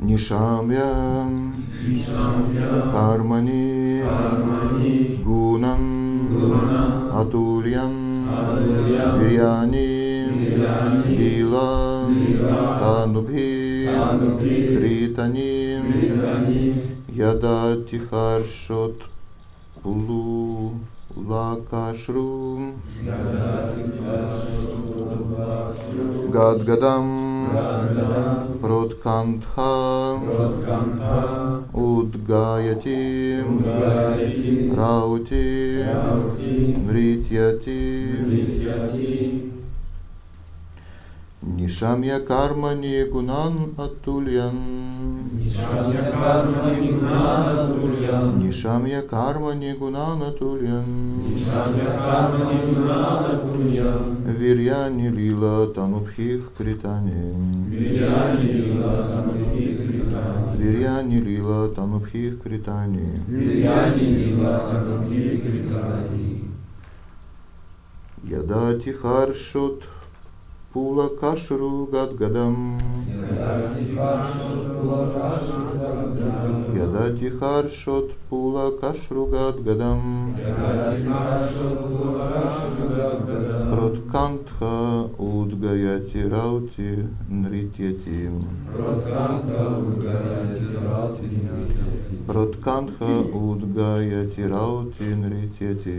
Нишамья Кармани Гунам Атульям Вирьяни Лила Танубхи Критани Ядати Харшот Пулу Лакашру Гадгадам Проткантха Удгаяти. Раути. Нритьяти Нишамья карма не гунан атульян. Нишамья карма не гунан атульян. Нишамья карма не гунан атульян. Нишамья карма не гунан атульян. Вирьяни лила танубхих критани Вирьяни лила танубхих критани Вирьяни лила танубхих критани Вирьяни лила танубхих критани Ядати харшот Пула кашру гадгадам Ядати харшот пула кашру гадгадам Проткантха удгаяти раути нритьяти Проткантха удгаяти раути нритьяти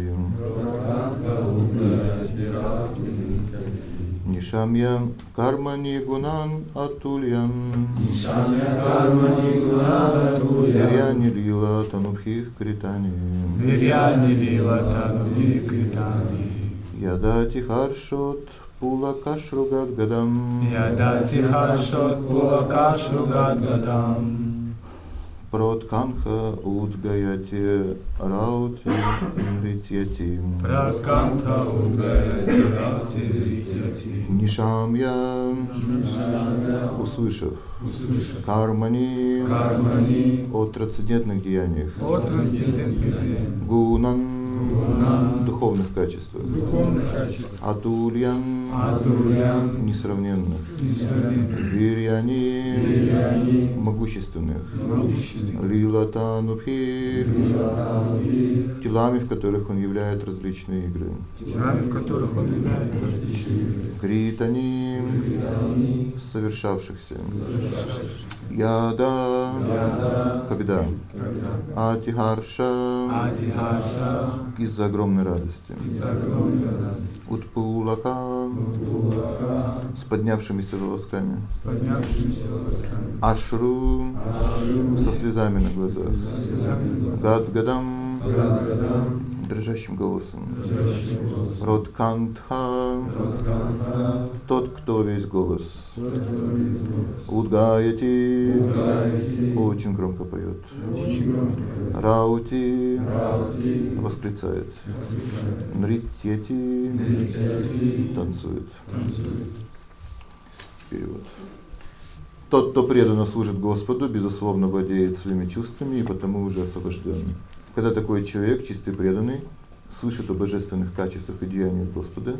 Нишамья кармани гунан атульян. Нишамья карма не гунан атульян. Вирьяни лила танубхих критани. Вирьяни лила танубхих критани. Ядати харшот пула кашру гадгадам Ядати харшот пулакашу гадгадам Протканха удгаяти раути нритьяти Праканта угаяти рати ритяти Нишамья услышав кармани Кармани. о трансцендентных деяниях. От трансцендентных гунан Духовных качествах. Духовных качеств атульян Атурьян несравненных. Несравненных. Вирьяни. Вирьяни. Могущественных. Могущественных. Лилатанубхи. Телами, в которых он являет различные игры. Телами, в которых он являет различные Критани, Они совершавшихся. Яда, Яда. Когда? Когда? Атихарша, из-за огромной радости. Утпулака, Пулака с поднявшимися волосками. Ашру, со слезами на глазах. Гадгадам, дрожащим голосом. Роткантха, тот, кто весь голос. Удгаяти, очень громко поет. Раути, восклицает. Танцует. танцует Перевод. Тот, кто преданно служит Господу, безусловно владеет своими чувствами и потому уже освобожден. Когда такой человек, чистый преданный, слышит о божественных качествах и деяниях Господа,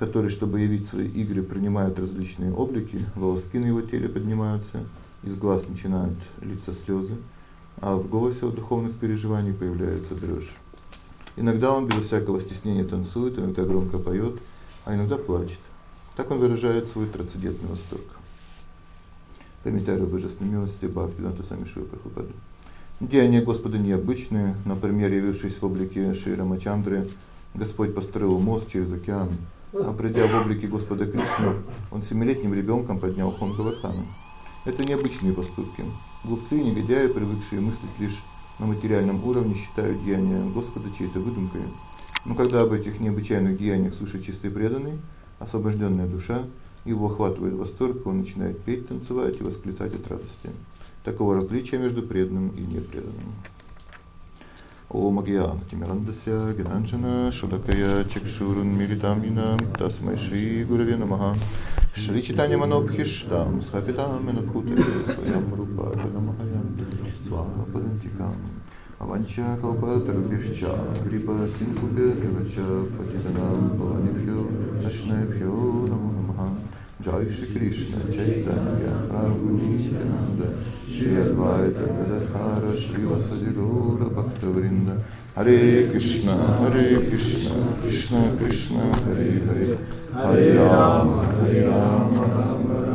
который, чтобы явить свои игры, принимает различные облики, волоски на его теле поднимаются, из глаз начинают литься слезы, а в голосе от духовных переживаний появляется дрожь. Иногда он без всякого стеснения танцует, иногда громко поет, а иногда плачет. Так он выражает свой трансцендентный восторг. Комментарий божественной милости Бхактивинода Сами Шива Прабхупады. Деяния Господа необычные. Например, явившись в облике Шри Рамачандры, Господь построил мост через океан. Придя в облике Господа Кришны, он семилетним ребенком поднял хон. Это необычные поступки. Глупцы и негодяи, привыкшие мыслить лишь на материальном уровне, считают деяния Господа чьей-то выдумкой. Но когда об этих необычайных деяниях слышит чистый преданный, освобожденная душа, его охватывает восторг, он начинает петь, танцевать и восклицать от радости. Такого различия между преданным и непреданным. Ом Агьян Тимирандася Генанджана Шудакая Чакшурун Милитамина Тасмай Шри Гураве Намаха Шри Читания Манобхиштам Схапитам Менабхута Своям Рупа Намахаям Сваха Падантикам Аванча Калпатарубхища Крипа Синкупе Девача Патиданам Намо Намаха Jai Shri Krishna Chaitanya Prabhu Nityananda Shri Advaita Gadadhara Shri Vasadi Gaura Bhaktavrinda Hare Krishna Hare Krishna Krishna Krishna Hare Hare. Hare Rama Hare Rama Rama Rama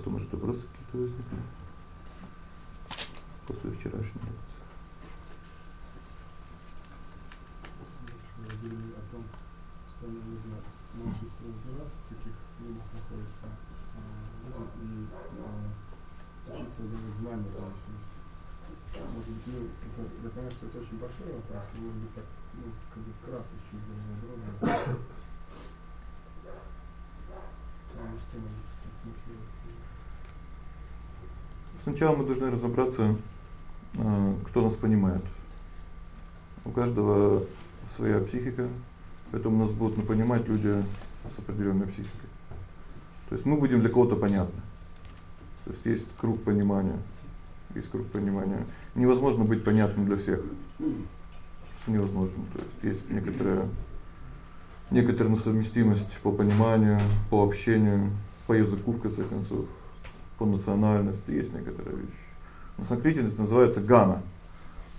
Пожалуйста, может вопросы какие-то возникнут после вчерашнего? о том, что нам нужно научиться разбираться, в каких людях находятся люди, и учиться делать знания по личности. Может быть, ну, это, я понимаю, что это очень большой вопрос, но может быть так, ну, как бы красочно более. Потому что может Сначала мы должны разобраться, э, кто нас понимает. У каждого своя психика, поэтому нас будут понимать люди с определенной психикой. То есть мы будем для кого-то понятны. То есть есть круг понимания. Есть круг понимания. Невозможно быть понятным для всех. Это невозможно. То есть есть некоторая некоторая несовместимость по пониманию, по общению, по языку в конце концов по национальности, есть некоторые вещи. На санскрите это называется гана.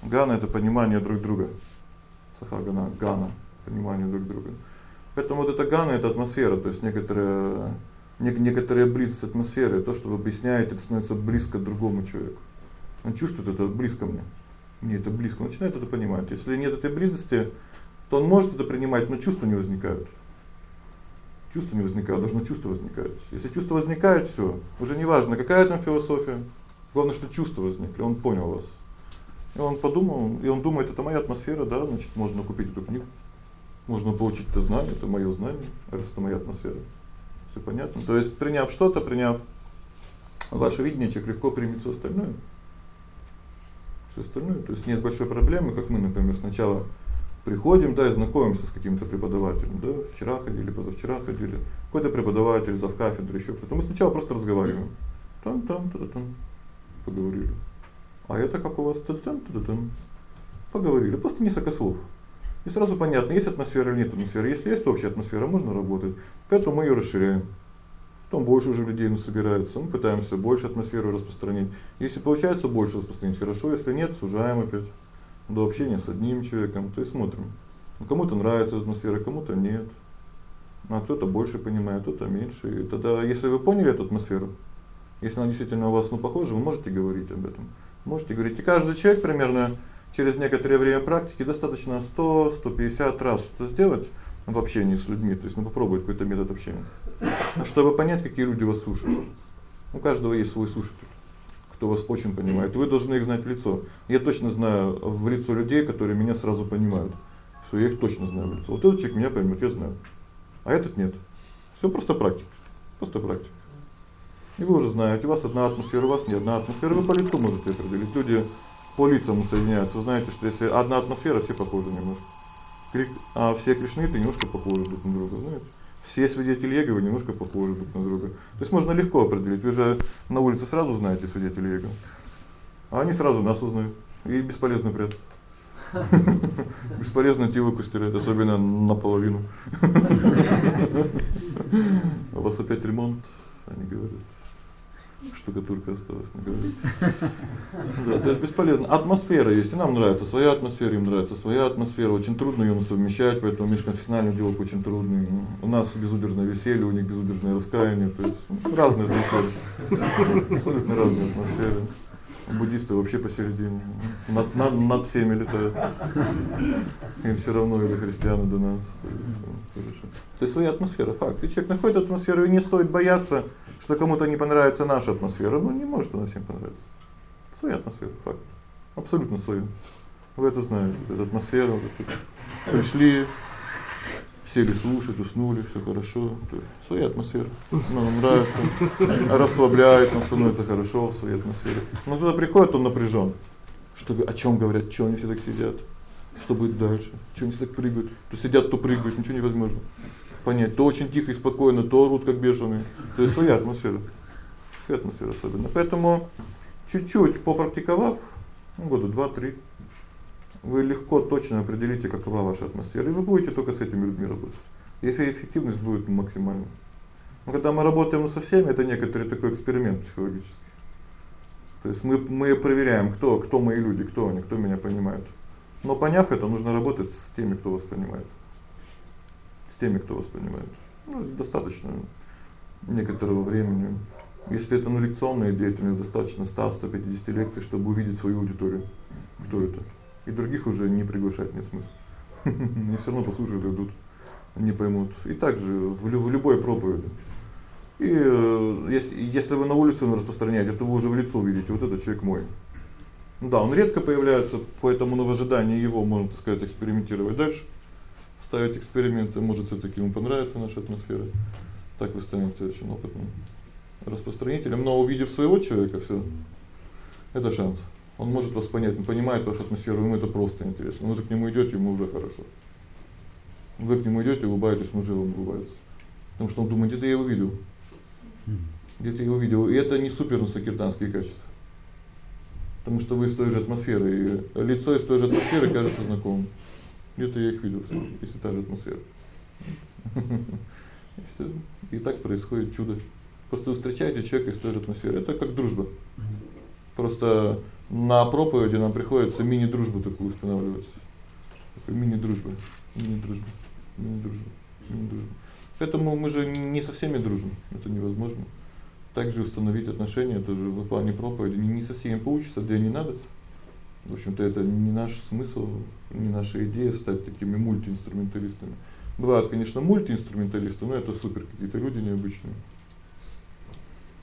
Гана это понимание друг друга. Сахагана гана понимание друг друга. Поэтому вот эта гана это атмосфера, то есть некоторая некоторая близость атмосферы, то, что вы объясняете, это становится близко другому человеку. Он чувствует это близко мне. Мне это близко, начинает это понимать. Если нет этой близости, то он может это принимать, но чувства не возникают. Чувство не возникает, должно чувство возникать. Если чувство возникает, всё, уже не важно, какая там философия. Главное, что чувство возникло, он понял вас. И он подумал, и он думает, это моя атмосфера, да, значит, можно купить эту книгу. Можно получить это знание, это моё знание, это моя атмосфера. Всё понятно? То есть, приняв что-то, приняв ваше видение, человек легко примет всё остальное. Всё остальное, то есть нет большой проблемы, как мы, например, сначала приходим, да, и знакомимся с каким-то преподавателем, да, вчера ходили, позавчера ходили, какой-то преподаватель, зав кафедры ещё кто-то. Мы сначала просто разговариваем. Там там та там поговорили. А это как у вас там там там поговорили, просто несколько слов. И сразу понятно, есть атмосфера или нет атмосферы. Если есть общая атмосфера, можно работать. Поэтому мы её расширяем. Потом больше уже людей нас собирается. Мы пытаемся больше атмосферу распространить. Если получается больше распространить, хорошо, если нет, сужаем опять до общения с одним человеком, то есть смотрим. Ну, кому-то нравится атмосфера, кому-то нет. А кто-то больше понимает, кто-то меньше. И тогда, если вы поняли эту атмосферу, если она действительно у вас ну похожа, вы можете говорить об этом. Можете говорить. И каждый человек примерно через некоторое время практики достаточно 100-150 раз что-то сделать в общении с людьми, то есть ну попробовать какой-то метод общения. Чтобы понять, какие люди вас слушают. У каждого есть свой слушатель кто вас очень понимает. Вы должны их знать в лицо. Я точно знаю в лицо людей, которые меня сразу понимают. Всё, я их точно знаю в лицо. Вот этот человек меня поймёт, я знаю. А этот нет. Всё просто практика. Просто практика. И вы уже знаете, у вас одна атмосфера, у вас не одна атмосфера, вы по лицу можете определить. Люди по лицам соединяются. Вы знаете, что если одна атмосфера, все похожи немножко. Крик, а все кришнаиты немножко похожи друг на друга, знаете? Все свидетели Иеговы немножко похожи друг на друга. То есть можно легко определить. Вы же на улице сразу знаете свидетелей Иеговы. А они сразу нас узнают. И бесполезно прятаться. Бесполезно тилку стирать, особенно наполовину. У вас опять ремонт, они говорят штукатурка осталась, не говорит. Да, то есть бесполезно. Атмосфера есть, и нам нравится своя атмосфера, им нравится своя атмосфера. Очень трудно её совмещать, поэтому межконфессиональный диалог очень трудный. У нас безудержное веселье, у них безудержное раскаяние, то есть разные атмосферы. Абсолютно разные атмосферы. Буддисты вообще посередине. Над над над всеми летают. Им всё равно или христиане до нас. То есть своя атмосфера, факт. И человек находит атмосферу, и не стоит бояться что кому-то не понравится наша атмосфера, ну не может она всем понравиться. Своя атмосфера, факт. Абсолютно свою. Вы это знаете, эту атмосферу, пришли, сели слушать, уснули, всё хорошо. То своя атмосфера. Нам нравится, расслабляет, нам становится хорошо в своей атмосфере. Но туда приходит, он напряжён. Что о чём говорят, что они все так сидят? Что будет дальше? Что они все так прыгают? То сидят, то прыгают, ничего невозможно. Понять. То очень тихо и спокойно, то орут как бешеные. То есть своя атмосфера. Своя атмосфера особенно. Поэтому чуть-чуть попрактиковав, ну, года 2-3, вы легко точно определите, какова ваша атмосфера, и вы будете только с этими людьми работать. И эффективность будет максимальной. Но когда мы работаем со всеми, это некоторый такой эксперимент психологический. То есть мы мы проверяем, кто кто мои люди, кто они, кто меня понимает. Но поняв это, нужно работать с теми, кто вас понимает. Теми, кто вас понимает. Ну, достаточно некоторого времени. Если это ну лекционная деятельность, достаточно 100-150 лекций, чтобы увидеть свою аудиторию. Кто это? И других уже не приглашать нет смысла. Они всё равно послушают и идут. Не поймут. И также в, в любой проповеди. И э, если если вы на улице распространяете, то вы уже в лицо видите, вот этот человек мой. Ну да, он редко появляется, поэтому в ожидании его можно, так сказать, экспериментировать дальше. Ставить эксперименты, может, всё-таки ему понравится наша атмосфера. Так вы станете очень опытным распространителем, но увидев своего человека, всё. Это шанс. Он может вас понять, он понимает вашу атмосферу, ему это просто интересно. Вы же к нему идёте, ему уже хорошо. Вы к нему идёте, улыбаетесь, он уже вам улыбается. Потому что он думает, где-то я его видел. Где-то его видел. И это не супер сакертанские качества. Потому что вы из той же атмосферы, и лицо из той же атмосферы кажется знакомым. Где-то я их видел, если та же атмосфера. И всё. И так происходит чудо. Просто встречаете человека из той же атмосферы. Это как дружба. Просто на проповеди нам приходится мини-дружбу такую устанавливать. Такую мини-дружбу, мини-дружбу, мини-дружбу, мини-дружбу. Поэтому мы же не со всеми дружим. Это невозможно. Также установить отношения тоже в плане проповеди не, не со всеми получится, да и не надо. В общем-то, это не наш смысл, не наша идея стать такими мультиинструменталистами. Бывают, конечно, мультиинструменталисты, но это супер какие-то люди необычные.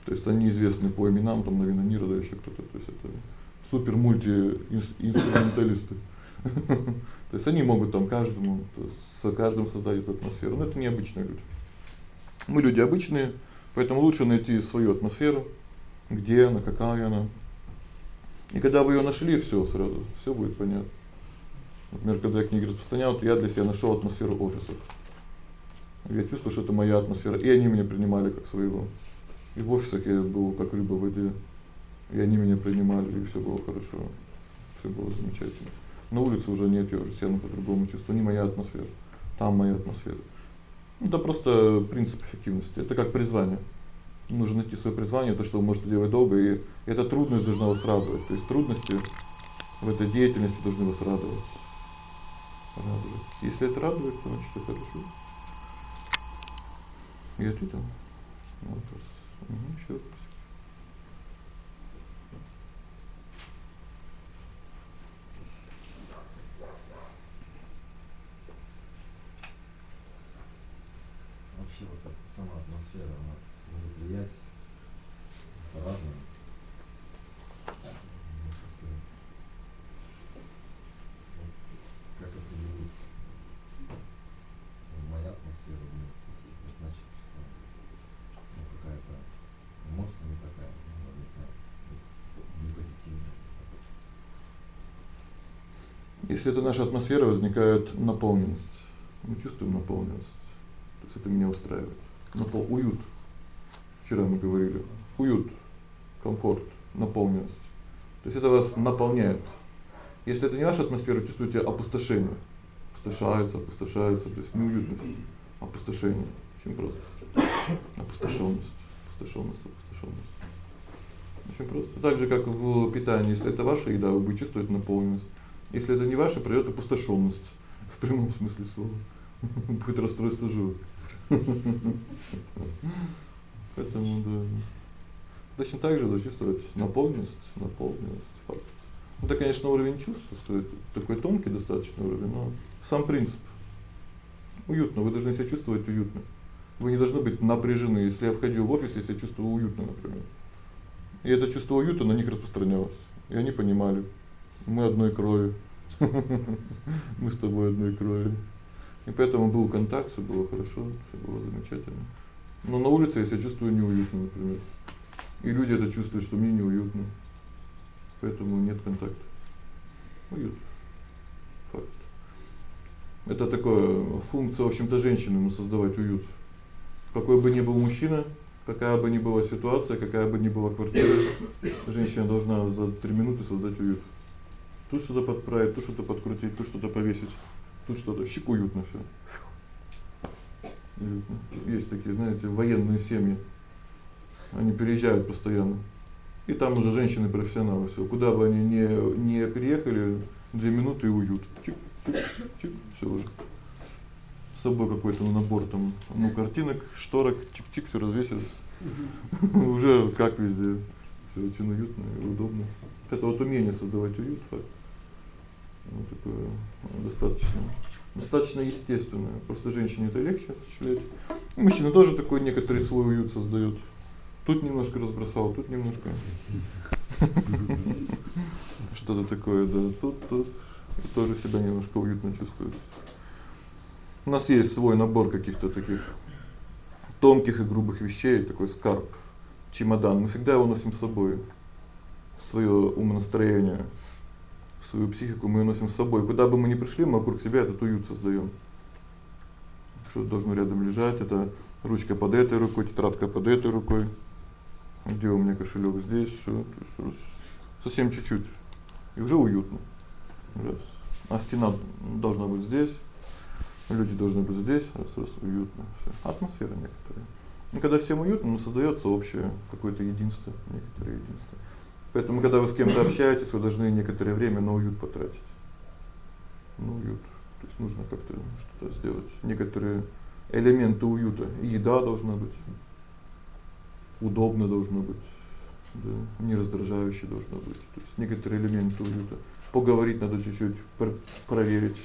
То есть они известны по именам, там Новина Нира, да ещё кто-то, то есть это супер мультиинструменталисты. То есть они могут там каждому, с каждым создать атмосферу, но это необычные люди. Мы люди обычные, поэтому лучше найти свою атмосферу, где она, какая она. И когда вы её нашли, всё сразу, всё будет понятно. Например, когда я книги распространял, то я для себя нашёл атмосферу офисов. Я чувствую, что это моя атмосфера, и они меня принимали как своего. И в офисах я был как рыба в воде. И они меня принимали, и всё было хорошо. Всё было замечательно. На улице уже нет, я уже по-другому чувствую, не моя атмосфера. Там моя атмосфера. Ну, это просто принцип эффективности. Это как призвание. Нужно найти своё призвание, то, что вы можете делать долго, и эта трудность должна вас радовать. То есть трудности в этой деятельности должны вас радовать. Радовать. Если это радует, то значит это хорошо. Я ответил. Вопрос. Угу, ещё вопрос. Вообще вот так сама атмосфера, она влиять по-разному. Как определить моя атмосфера значит, ну, какая-то эмоция такая, ну. Если это наша атмосфера, возникает наполненность. Мы чувствуем наполненность. То есть это меня устраивает. Напол уют. Вчера мы говорили. Уют, комфорт, наполненность. То есть это вас наполняет. Если это не ваша атмосфера, чувствуете опустошение. Опустошается, опустошается, то есть неуютность, опустошение. Очень просто. Опустошённость, опустошённость, опустошённость. Очень просто. Так же как в питании, если это ваша еда, вы будете чувствовать наполненность. Если это не ваше, придёт опустошённость в прямом смысле слова. Будет расстройство желудка. Поэтому да. Точно так же чувствовать наполненность, наполненность факт. Ну, это, конечно, уровень чувств, стоит такой тонкий достаточно уровень, но сам принцип. Уютно, вы должны себя чувствовать уютно. Вы не должны быть напряжены. Если я входил в офис, я себя чувствовал уютно, например. И это чувство уюта на них распространялось. И они понимали, мы одной крови. Мы с тобой одной крови. И поэтому был контакт, всё было хорошо, всё было замечательно. Но на улице я себя чувствую неуютно, например. И люди это чувствуют, что мне неуютно. Поэтому нет контакта. Уют. Факт. Это такое функция, в общем-то, женщины, ему создавать уют. Какой бы ни был мужчина, какая бы ни была ситуация, какая бы ни была квартира, женщина должна за 3 минуты создать уют. Тут что-то подправить, тут что-то подкрутить, тут что-то повесить, тут что-то щик уютно всё. Уютно. Есть такие, знаете, военные семьи. Они переезжают постоянно. И там уже женщины-профессионалы всё. Куда бы они не не приехали, 2 минуты и уют. Чик, чик, всё с собой какой-то набор там, ну, картинок, шторок, чик-чик всё развесили. Уже как везде. Всё очень уютно и удобно. Это вот умение создавать уют, факт. Вот такое достаточно достаточно естественное. Просто женщине это легче осуществлять. Мужчина тоже такой некоторый свой уют создаёт. Тут немножко разбросал, тут немножко. Что-то такое, да. Тут тут тоже себя немножко уютно чувствует. У нас есть свой набор каких-то таких тонких и грубых вещей, такой скарб, чемодан. Мы всегда его носим с собой. Своё умонастроение, свою психику мы носим с собой. Куда бы мы ни пришли, мы вокруг себя этот уют создаём. Что должно рядом лежать это ручка под этой рукой, тетрадка под этой рукой. Где у меня кошелёк здесь, всё, совсем чуть-чуть. И уже уютно. Раз. А стена должна быть здесь. Люди должны быть здесь, раз, уютно всё. Атмосфера некоторая. И когда всем уютно, ну создаётся общее какое-то единство, некоторое единство. Поэтому когда вы с кем-то общаетесь, вы должны некоторое время на уют потратить. Ну уют. То есть нужно как-то что-то сделать, некоторые элементы уюта. Еда должна быть. Удобно должно быть. Да, не раздражающе должно быть. То есть некоторые элементы уюта. Поговорить надо чуть-чуть, проверить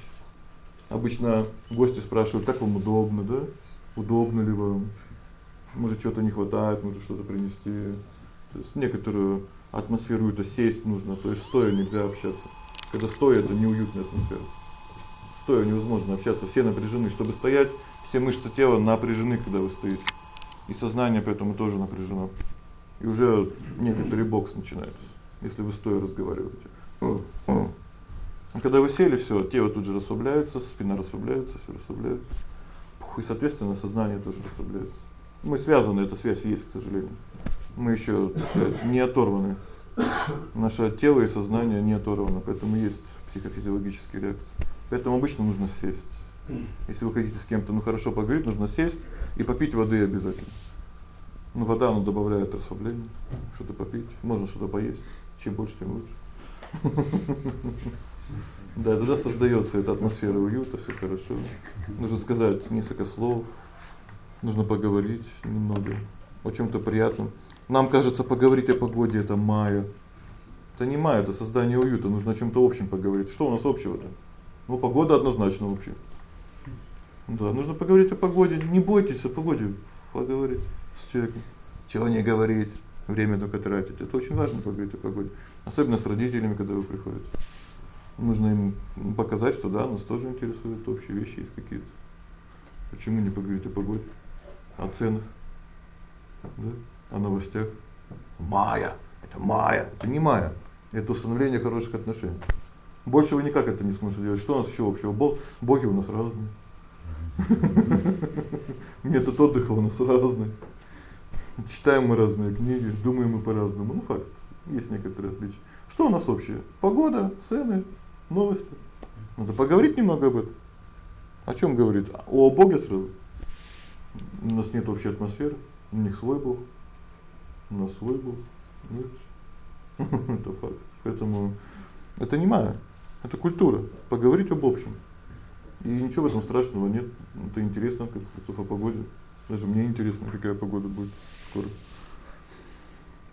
Обычно гости спрашивают: "Как вам удобно, да? Удобно ли вам? Может, что-то не хватает, может, что-то принести?" То есть некоторую атмосферу это сесть нужно, то есть стоя нельзя общаться. Когда стоя это неуютная атмосфера. Стоя невозможно общаться, все напряжены, чтобы стоять, все мышцы тела напряжены, когда вы стоите. И сознание поэтому тоже напряжено. И уже некоторый бокс начинается, если вы стоя разговариваете. А когда вы сели, всё, тело тут же расслабляется, спина расслабляется, всё расслабляется. И, соответственно, сознание тоже расслабляется. Мы связаны, эта связь есть, к сожалению. Мы ещё, так сказать, не оторваны. Наше тело и сознание не оторваны, поэтому есть психофизиологические реакции. Поэтому обычно нужно сесть. Если вы хотите с кем-то, ну хорошо поговорить, нужно сесть и попить воды обязательно. Ну вода она добавляет расслабление, что-то попить, можно что-то поесть. Чем больше, тем лучше. Да, тогда создаётся эта атмосфера уюта, всё хорошо. Нужно сказать несколько слов. Нужно поговорить немного о чём-то приятном. Нам кажется, поговорить о погоде это мая. Это не мая, это создание уюта, нужно о чём-то общем поговорить. Что у нас общего-то? Ну, погода однозначно общая. Да, нужно поговорить о погоде. Не бойтесь о погоде поговорить с. Чего не говорить, время только тратить. Это очень важно поговорить о погоде, особенно с родителями, когда вы приходите. Нужно им показать, что да, нас тоже интересуют общие вещи есть какие-то. Почему не поговорить о погоде, о ценах, да, о новостях? Мая, это мая, это не мая. Это установление хороших отношений. Больше вы никак это не сможете делать. Что у нас ещё общего? Бог, боги у нас разные. Метод отдыха у нас разный. Читаем мы разные книги, думаем мы по-разному. Ну факт. Есть некоторые отличия. Что у нас общее? Погода, цены, новости. Надо поговорить немного об этом. О чём говорит? О Боге сразу. У нас нет общей атмосферы, у них свой Бог. У нас свой Бог. Нет. это факт. Поэтому это не моя, это культура. Поговорить об общем. И ничего в этом страшного нет. Это интересно, как сказать, о погоде. Даже мне интересно, какая погода будет скоро.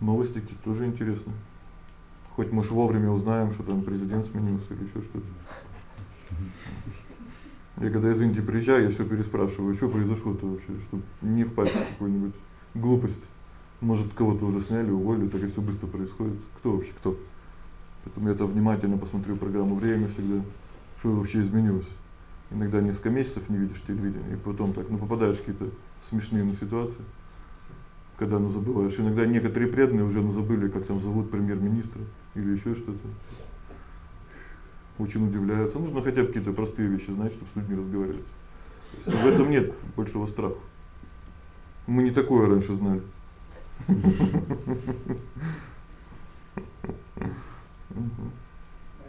Новости тоже интересны. Хоть мы ж вовремя узнаем, что там президент сменился или ещё что-то. Я когда из Индии приезжаю, я всё переспрашиваю, что произошло-то вообще, чтобы не впасть в какую-нибудь глупость. Может, кого-то уже сняли, уволили, так и всё быстро происходит. Кто вообще кто? Поэтому я то внимательно посмотрю программу Время всегда, что вообще изменилось. Иногда несколько месяцев не видишь телевидение, и потом так, ну попадаешь в какие-то смешные на ситуации когда ну забываешь. Иногда некоторые преданные уже ну забыли, как там зовут премьер-министра или ещё что-то. очень удивляются. Нужно хотя бы какие-то простые вещи знать, чтобы с людьми разговаривать. В этом нет большого страха. Мы не такое раньше знали. Я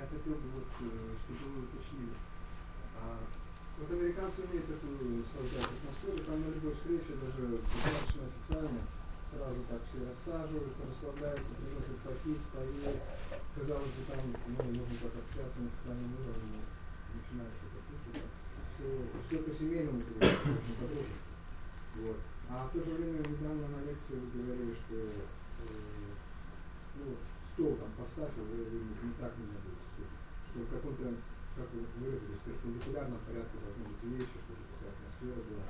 хотел бы вот, э, чтобы вы уточнили. А, вот американцы умеют такую создать атмосферу, там на любой встрече, даже достаточно официально, сразу так все рассаживаются, расслабляются, приносят попить, поесть. Казалось бы, там ну, можно так общаться на официальном уровне, начинаешь это. Все, все по-семейному, по-дружески. Вот. А в то же время недавно на лекции вы говорили, что э, ну, стол там поставь, вы, вы не так меня будете слушать. Что в каком-то, как вы выразились, перпендикулярном порядке должны быть вещи, чтобы такая атмосфера была.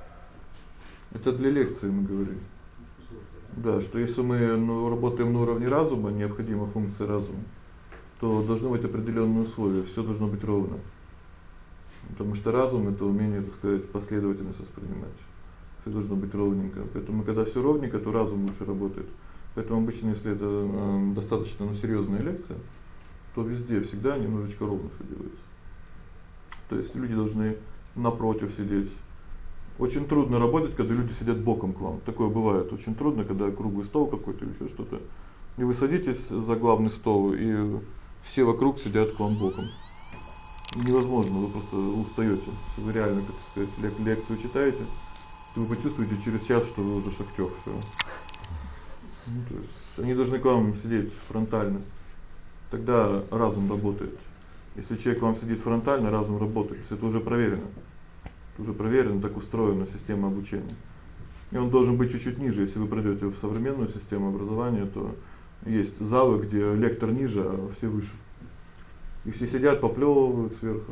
Это для лекции мы говорим. Да, что если мы ну, работаем на уровне разума, необходима функция разума, то должны быть определённые условия, всё должно быть ровно. Потому что разум это умение, так сказать, последовательность воспринимать. Всё должно быть ровненько. Поэтому когда всё ровненько, то разум лучше работает. Поэтому обычно, если это э, достаточно ну, серьёзная лекция, то везде всегда немножечко ровно всё делается. То есть люди должны напротив сидеть. Очень трудно работать, когда люди сидят боком к вам. Такое бывает очень трудно, когда круглый стол какой-то или ещё что-то. И вы садитесь за главный стол, и все вокруг сидят к вам боком. Невозможно, вы просто устаёте. Вы реально, как сказать, лекцию читаете, вы почувствуете через час, что вы уже шахтёр всё. Ну, то есть они должны к вам сидеть фронтально. Тогда разум работает. Если человек к вам сидит фронтально, разум работает. Если это уже проверено. Это уже проверено, так устроена система обучения. И он должен быть чуть-чуть ниже. Если вы пройдёте в современную систему образования, то есть залы, где лектор ниже, а все выше. И все сидят, поплёвывают сверху.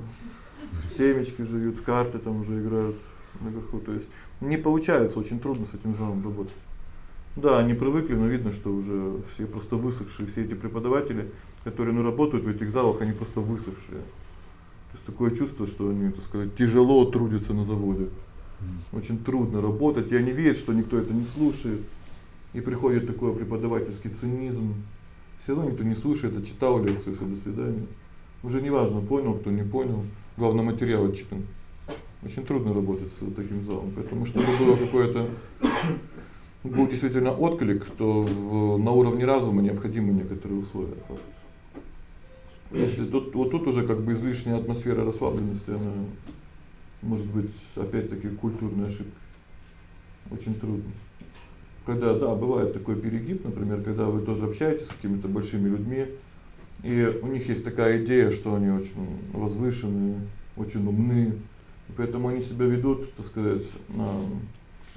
Семечки жуют, в карты там уже играют наверху. То есть не получается, очень трудно с этим залом работать. Да, они привыкли, но видно, что уже все просто высохшие, все эти преподаватели, которые ну работают в этих залах, они просто высохшие. То есть такое чувство, что они, так сказать, тяжело трудятся на заводе. Очень трудно работать, и они видят, что никто это не слушает. И приходит такой преподавательский цинизм. Всё равно никто не слушает, а читал лекцию, всё, до свидания. Уже неважно, понял, кто не понял, главное материал отчитан. Очень трудно работать с таким залом, что было какое-то был действительно отклик, то в, на уровне разума необходимы некоторые условия. Если тут вот тут уже как бы излишняя атмосфера расслабленности, она может быть опять-таки культурная ошибка. Очень трудно. Когда да, бывает такой перегиб, например, когда вы тоже общаетесь с какими-то большими людьми, и у них есть такая идея, что они очень возвышенные, очень умные, поэтому они себя ведут, так сказать,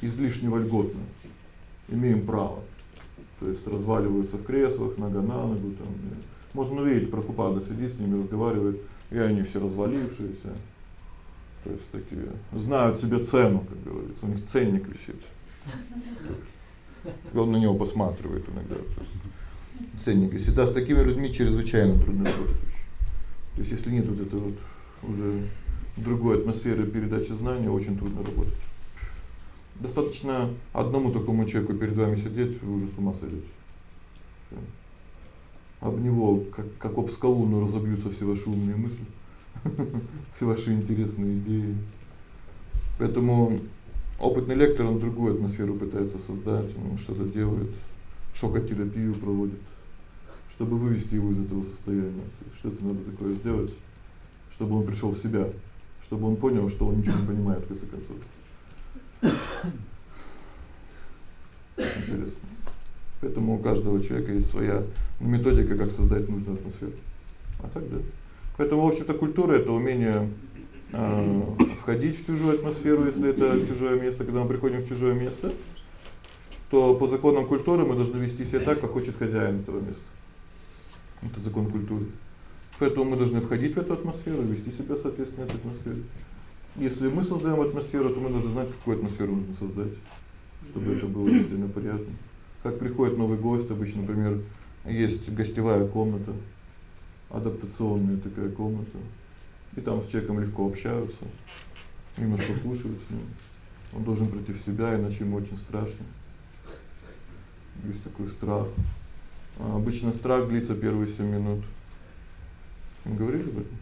излишне вольготно имеем право. То есть разваливаются в креслах, нога на ногу там. Можно увидеть, Прабхупада сидит с ними, разговаривает, и они все развалившиеся. То есть такие знают себе цену, как говорится, у них ценник висит. И он на него посматривает иногда. Ценник висит. Да, с такими людьми чрезвычайно трудно работать. То есть если нет вот этого вот уже другой атмосферы передачи знания, очень трудно работать. Достаточно одному такому человеку перед вами сидеть, вы уже с ума сойдёте. Об него как как об скалу, но разобьются все ваши умные мысли, все ваши интересные идеи. Поэтому опытный лектор он другую атмосферу пытается создать, он что-то делает, шокотерапию проводит, чтобы вывести его из этого состояния. Что-то надо такое сделать, чтобы он пришёл в себя, чтобы он понял, что он ничего не понимает в конце концов. Интересно. Поэтому у каждого человека есть своя методика, как создать нужную атмосферу. А так да. Поэтому в общем-то культура это умение э входить в чужую атмосферу, если это чужое место, когда мы приходим в чужое место, то по законам культуры мы должны вести себя так, как хочет хозяин этого места. Это закон культуры. Поэтому мы должны входить в эту атмосферу, вести себя соответственно этой атмосфере. Если мы создаем атмосферу, то мы должны знать, какую атмосферу нужно создать, чтобы это было действительно приятно. Как приходит новый гость, обычно, например, есть гостевая комната, адаптационная такая комната. И там с человеком легко общаются, немножко слушают с ним. Он должен прийти в себя, иначе ему очень страшно. Есть такой страх. А обычно страх длится первые 7 минут. Мы говорили об этом?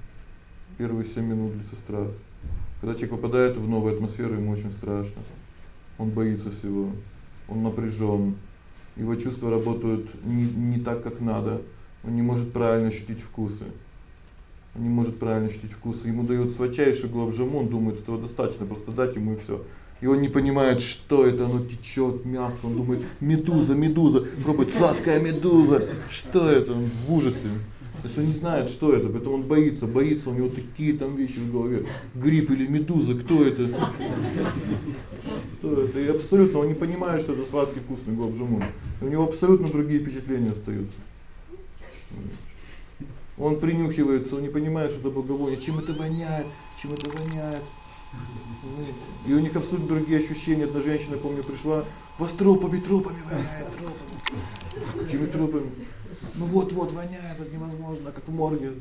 Первые 7 минут длится страх. Когда человек попадает в новую атмосферу, ему очень страшно. Он боится всего. Он напряжен. Его чувства работают не не так, как надо. Он не может правильно ощутить вкусы. Он не может правильно ощутить вкусы. Ему дают сладчайший главжаму, он думает, этого достаточно, просто дать ему и всё. И он не понимает, что это, оно течёт мягко. Он думает: "Медуза, медуза". Пробует сладкая медуза. Что это? Он в ужасе. То есть он не знает, что это, поэтому он боится, боится, у него такие там вещи в голове. Гриб или медуза, кто это? Что это? И абсолютно он не понимает, что это сладкий вкусный гуаб-жамун. У него абсолютно другие впечатления остаются. Он принюхивается, он не понимает, что это благовоние, чем это воняет, чем это воняет. И у них абсолютно другие ощущения. Одна женщина, помню, пришла, вас трупами, трупами воняет, трупами. Какими трупами? Ну вот-вот воняет, это невозможно, как в морге.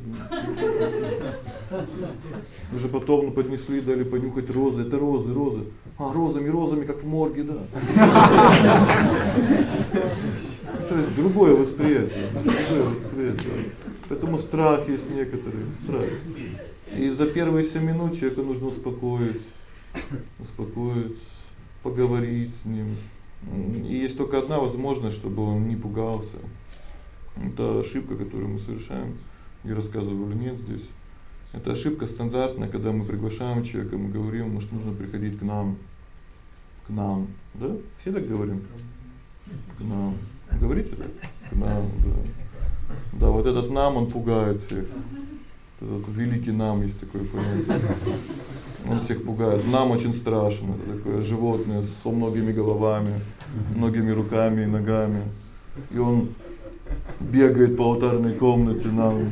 Уже потом поднесли, дали понюхать розы, это розы, розы. А розами, розами, как в морге, да. То есть другое восприятие, другое восприятие. Поэтому страх есть некоторый, страх. И за первые 7 минут человека нужно успокоить, успокоить, поговорить с ним. И есть только одна возможность, чтобы он не пугался. Это ошибка, которую мы совершаем. Я рассказывал нет здесь. Это ошибка стандартная, когда мы приглашаем человека, мы говорим, может, нужно приходить к нам. К нам, да? Все так говорим. К нам. Говорите так? К нам, да. Да, вот этот нам он пугает всех. Этот великий нам есть такое понятие. Он всех пугает. Нам очень страшно. Это такое животное с многими головами, многими руками и ногами. И он бегает по алтарной комнате нам.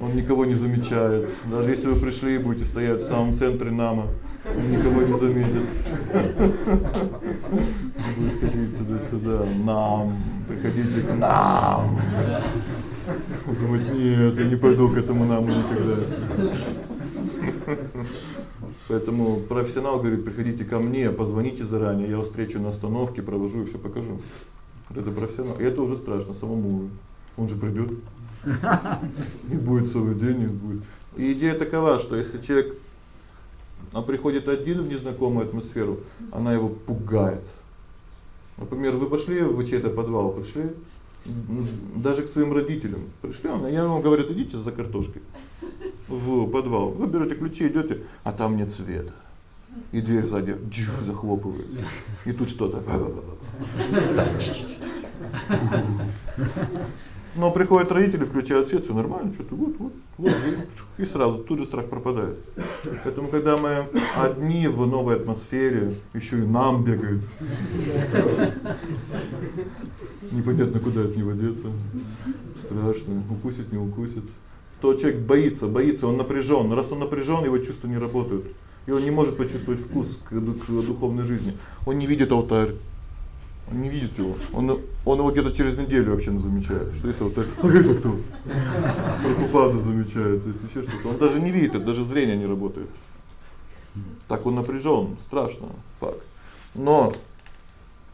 Он никого не замечает. Даже если вы пришли и будете стоять в самом центре нама, он никого не заметит. Будет ходить туда-сюда. Нам, приходите к нам. Думать, нет, я не пойду к этому наму никогда. Поэтому профессионал говорит: "Приходите ко мне, позвоните заранее, я вас встречу на остановке, провожу и всё покажу". Это профессионал. И это уже страшно самому. Он же придёт. И будет целый день, и будет. И идея такова, что если человек а приходит один в незнакомую атмосферу, она его пугает. Например, вы пошли в чей-то подвал, пришли даже к своим родителям. Пришли, она я вам говорю: "Идите за картошкой" в подвал. Вы берете ключи, идёте, а там нет света. И дверь сзади джих захлопывается. И тут что-то. Но приходят родители, включают свет, всё нормально, что-то вот, вот, вот, и сразу тут же страх пропадает. Поэтому когда мы одни в новой атмосфере, ещё и нам бегают. Непонятно куда от него деться. Страшно, укусит, не укусит. То человек боится, боится, он напряжён. Раз он напряжён, его чувства не работают. И он не может почувствовать вкус к, к духовной жизни. Он не видит алтарь. Он не видит его. Он он его где-то через неделю вообще не замечает. Что если вот так, кто? Прокупаду замечает, то есть ещё что-то. Он даже не видит, это даже зрение не работает. Так он напряжён, страшно, факт. Но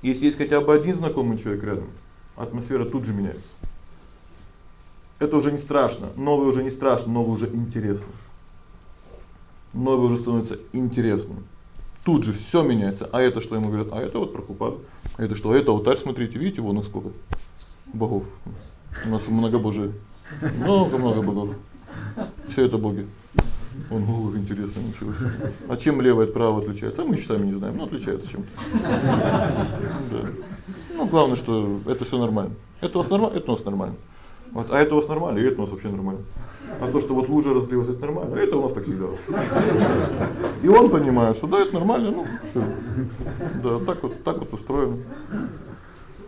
если есть хотя бы один знакомый человек рядом, атмосфера тут же меняется. Это уже не страшно, новый уже не страшно, новый уже интересно. Новый уже становится интересным. Тут же всё меняется. А это что ему говорят? А это вот Прабхупада. А это что? Это алтарь, смотрите, видите, вон их сколько богов. У нас многобожие. Много-много богов. Все это боги. Он, ох, интересно, ничего. А чем левое от правого отличается? А мы сами не знаем, но отличается чем-то. Да. Ну, главное, что это всё нормально. Это у вас нормально, это у нас нормально. Вот, а это у вас нормально, и это у нас вообще нормально. А то, что вот лужа разлилась, это нормально, а это у нас так всегда. И он понимает, что да, это нормально, ну, всё. Да, так вот, так вот устроено.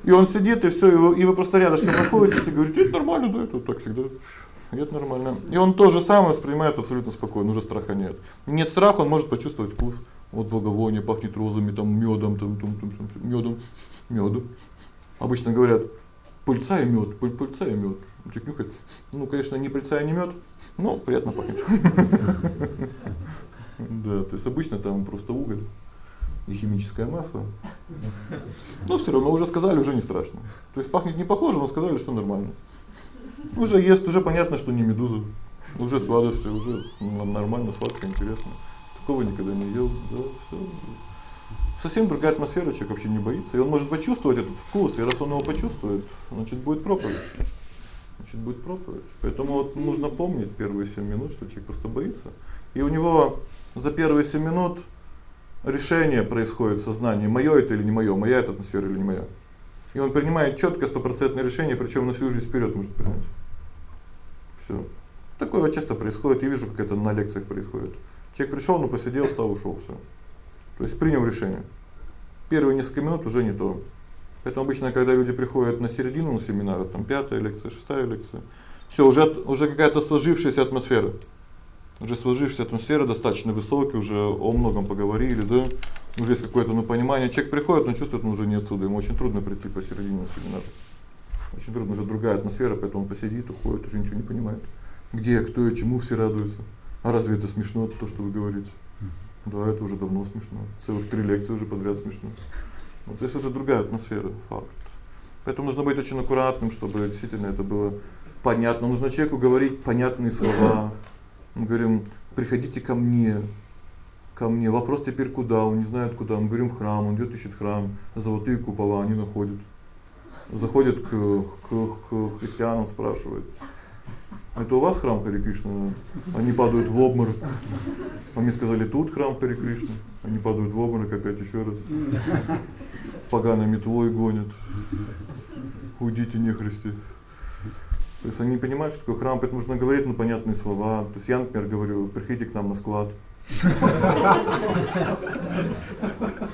И он сидит, и всё, и вы, и вы просто рядышком находитесь и говорите: "Это нормально, да, это так всегда". Это нормально. И он то же самое воспринимает абсолютно спокойно, уже страха нет. Нет страха, он может почувствовать вкус. Вот благовоние пахнет розами, там мёдом, там, там, там, там мёдом, мёдом. Обычно говорят: "Пыльца и мёд, пыль, пыльца и мёд". Чуть нюхать. Ну, конечно, не и не мёд, но приятно пахнет. Да, то есть обычно там просто уголь и химическое масло. Но всё равно уже сказали, уже не страшно. То есть пахнет не похоже, но сказали, что нормально. Уже ест, уже понятно, что не медуза. Уже сладости, уже нормально, сладко, интересно. Такого никогда не ел, да, всё. Совсем другая атмосфера, человек вообще не боится. И он может почувствовать этот вкус, и раз он его почувствует, значит будет проповедь. Значит будет проповедь. Поэтому вот нужно помнить первые 7 минут, что человек просто боится. И у него за первые 7 минут решение происходит в сознании, моё это или не моё, моя эта атмосфера или не моя. И он принимает чёткое стопроцентное решение, причём на всю жизнь вперёд может принять. Всё. Такое часто происходит, я вижу, как это на лекциях происходит. Человек пришёл, ну посидел, встал, ушёл, всё. То есть принял решение. Первые несколько минут уже не то. Поэтому обычно, когда люди приходят на середину семинара, там пятая лекция, шестая лекция, всё, уже уже какая-то сложившаяся атмосфера. Уже сложившаяся атмосфера достаточно высокая, уже о многом поговорили, да? Уже есть какое-то ну понимание. Человек приходит, он чувствует, он уже не отсюда, ему очень трудно прийти посередине семинара. Очень трудно, уже другая атмосфера, поэтому он посидит, уходит, уже ничего не понимает. Где кто я, чему все радуются? А разве это смешно то, что вы говорите? Да, это уже давно смешно. Целых три лекции уже подряд смешно. Вот то это другая атмосфера, факт. Поэтому нужно быть очень аккуратным, чтобы действительно это было понятно. Нужно человеку говорить понятные слова. Мы говорим: "Приходите ко мне". Ко мне. Вопрос теперь куда? Он не знает куда. Мы говорим храм, он идёт ищет храм, золотые купола они находят. Заходит к к к христианам, спрашивает: "Это у вас храм Хари Кришна?" Они падают в обморок. А сказали: "Тут храм Хари Кришна". Они падают в обморок опять ещё раз. Поганой метлой гонят. Уйдите, нехристи. То есть они понимают, что такое храм, поэтому нужно говорить на понятные слова. То есть я, например, говорю: "Приходите к нам на склад".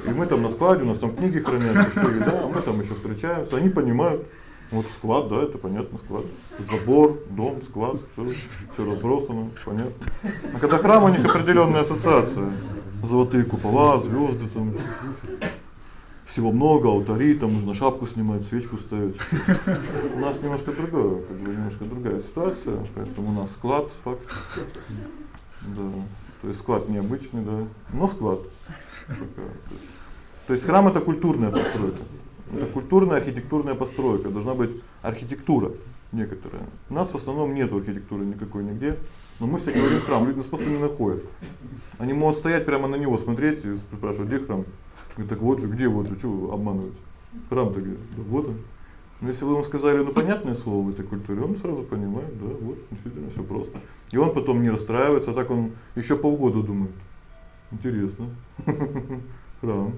И мы там на складе, у нас там книги хранятся, да, мы там ещё встречаемся. Они понимают. Вот склад, да, это понятно, склад. Забор, дом, склад, всё, всё разбросано, понятно. А когда храм у них определённая ассоциация. Золотые купола, звёзды там. Всего много, алтари, там нужно шапку снимать, свечку ставить. У нас немножко другое, как бы немножко другая ситуация, поэтому у нас склад, факт. Да. То есть склад необычный, да, но склад. То есть храм это культурная постройка. Это культурная архитектурная постройка, должна быть архитектура некоторая. У нас в основном нет архитектуры никакой нигде, но мы все говорим храм, люди просто не находят. Они могут стоять прямо на него, смотреть и спрашивать: "Где храм?" Говорит: "Так вот же, где вот же, что обманываете? Храм-то где?" Да вот он. Но если вы ему сказали ну понятное слово в этой культуре, он сразу понимает, да, вот, действительно всё просто. И он потом не расстраивается, а так он ещё полгода думает. Интересно. Храм.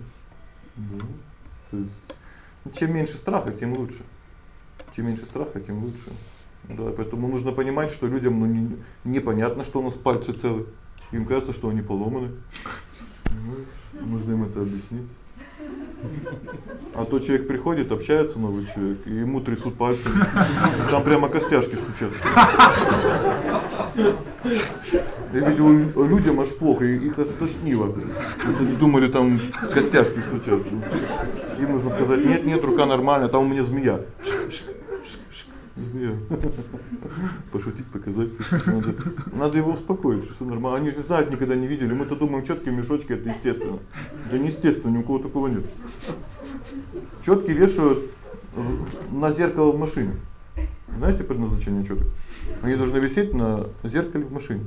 Да. То есть чем меньше страха, тем лучше. Чем меньше страха, тем лучше. Да, поэтому нужно понимать, что людям ну не непонятно, что у нас пальцы целы. Им кажется, что они поломаны. Ну, нужно им это объяснить. А то человек приходит, общается новый человек, и ему трясут пальцы. Там прямо костяшки стучат. Я видел людям аж плохо, их аж тошнило. Они думали, там костяшки стучат. Им нужно сказать: "Нет, нет, рука нормальная, там у меня змея". Пошутить, показать, надо. Надо его успокоить, что всё нормально. Они же не знают, никогда не видели. Мы-то думаем, чёткие мешочки это естественно. Да не естественно, ни у кого такого нет. Чётки вешают на зеркало в машине. Знаете предназначение чёток? Они должны висеть на зеркале в машине.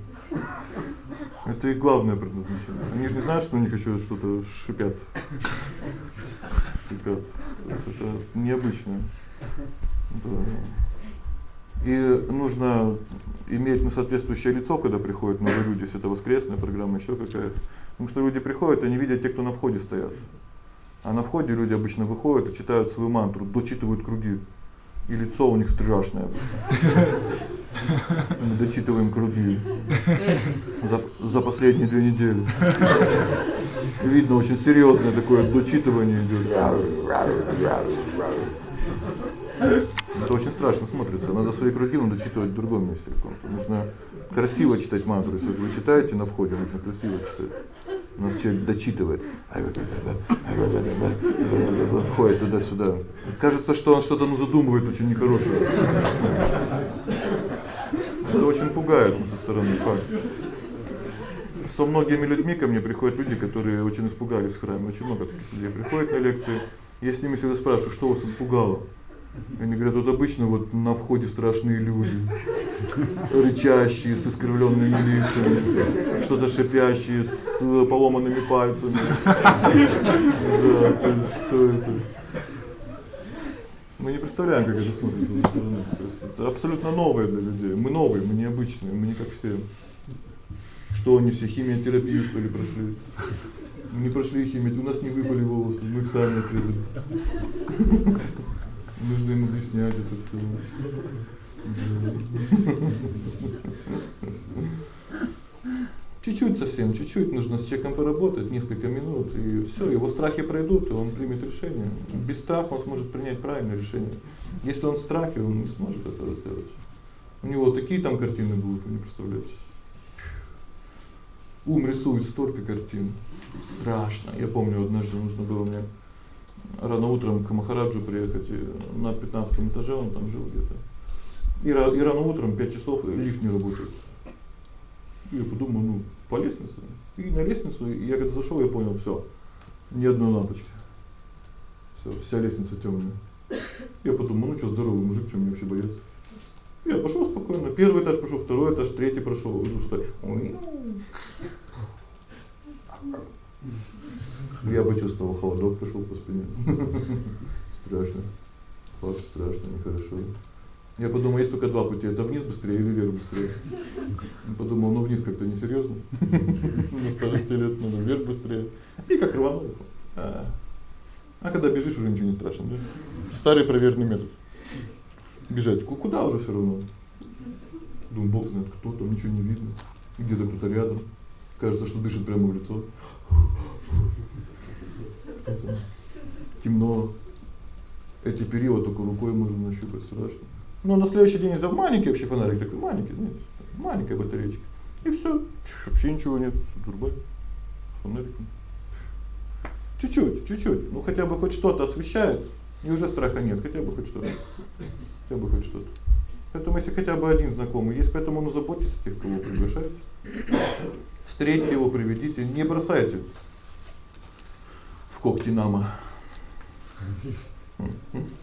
Это их главное предназначение. Они же не знают, что у них ещё что-то шипят. Шипят. Это необычно. Да. И нужно иметь ну соответствующее лицо, когда приходят новые люди, если это воскресная программа, ещё какая-то. Потому что люди приходят, они видят те, кто на входе стоят. А на входе люди обычно выходят и читают свою мантру, дочитывают круги. И лицо у них страшное. Мы дочитываем круги. За за последние две недели. Видно очень серьёзное такое дочитывание идёт. Это очень страшно смотрится. Надо свои круги надо читать в другом месте каком-то. Нужно красиво читать мантру. Если вы читаете на входе, нужно красиво читать. У нас человек дочитывает. Ходит туда-сюда. Кажется, что он что-то ну задумывает очень нехорошее. Это очень пугает со стороны факт. Со многими людьми ко мне приходят люди, которые очень испугались в храме. Очень много таких людей приходят на лекции. Я с ними всегда спрашиваю, что вас испугало? Они говорят, вот обычно вот на входе страшные люди, рычащие, с искривленными лицами, что-то шипящие, с поломанными пальцами. Да, что это? Мы не представляем, как это смотрится со стороны. Это абсолютно новое для людей. Мы новые, мы необычные, мы не как все. Что они все химиотерапию что ли прошли? Мы не прошли химию, у нас не выпали волосы, мы их сами отрезали. Нужно им объяснять это всё. Чуть-чуть совсем, чуть-чуть нужно с человеком поработать, несколько минут, и всё, его страхи пройдут, и он примет решение. Без страха он сможет принять правильное решение. Если он в страхе, он не сможет этого сделать. У него такие там картины будут, вы не представляете. Ум рисует столько картин. Страшно. Я помню, однажды нужно было мне рано утром к Махараджу приехать, на 15 этаже он там жил где-то. И, и рано утром 5 часов лифт не работает. И я подумал, ну, по лестнице. И на лестницу, и я когда зашёл, я понял, всё. Ни одной лампочки. Всё, вся лестница тёмная. Я подумал, ну что, здоровый мужик, что мне вообще бояться? Я пошёл спокойно. Первый этаж прошёл, второй этаж, третий прошёл. Ну что? Я почувствовал холодок пошёл по спине. Страшно. Вот страшно, нехорошо. Я подумал, есть только два пути: это вниз быстрее или вверх быстрее. Подумал, ну вниз как-то несерьёзно. На старости лет надо вверх быстрее. И как рванул. А, а когда бежишь, уже ничего не страшно, да? Старый проверенный метод. Бежать куда уже всё равно. Думаю, бог знает, кто там, ничего не видно. Где-то кто-то рядом. Кажется, что дышит прямо в лицо. Темно. Эти периоды только рукой можно нащупать страшно. Но на следующий день взял маленький вообще фонарик, такой маленький, знаете, маленькая батареечка. И всё. Вообще ничего нет, другой фонарик. Чуть-чуть, чуть-чуть. Ну хотя бы хоть что-то освещает, и уже страха нет, хотя бы хоть что-то. Хотя бы хоть что-то. Поэтому если хотя бы один знакомый есть, поэтому ну заботьтесь о тех, кого приглашаете. Встретите его, приведите, не бросайте когти нама.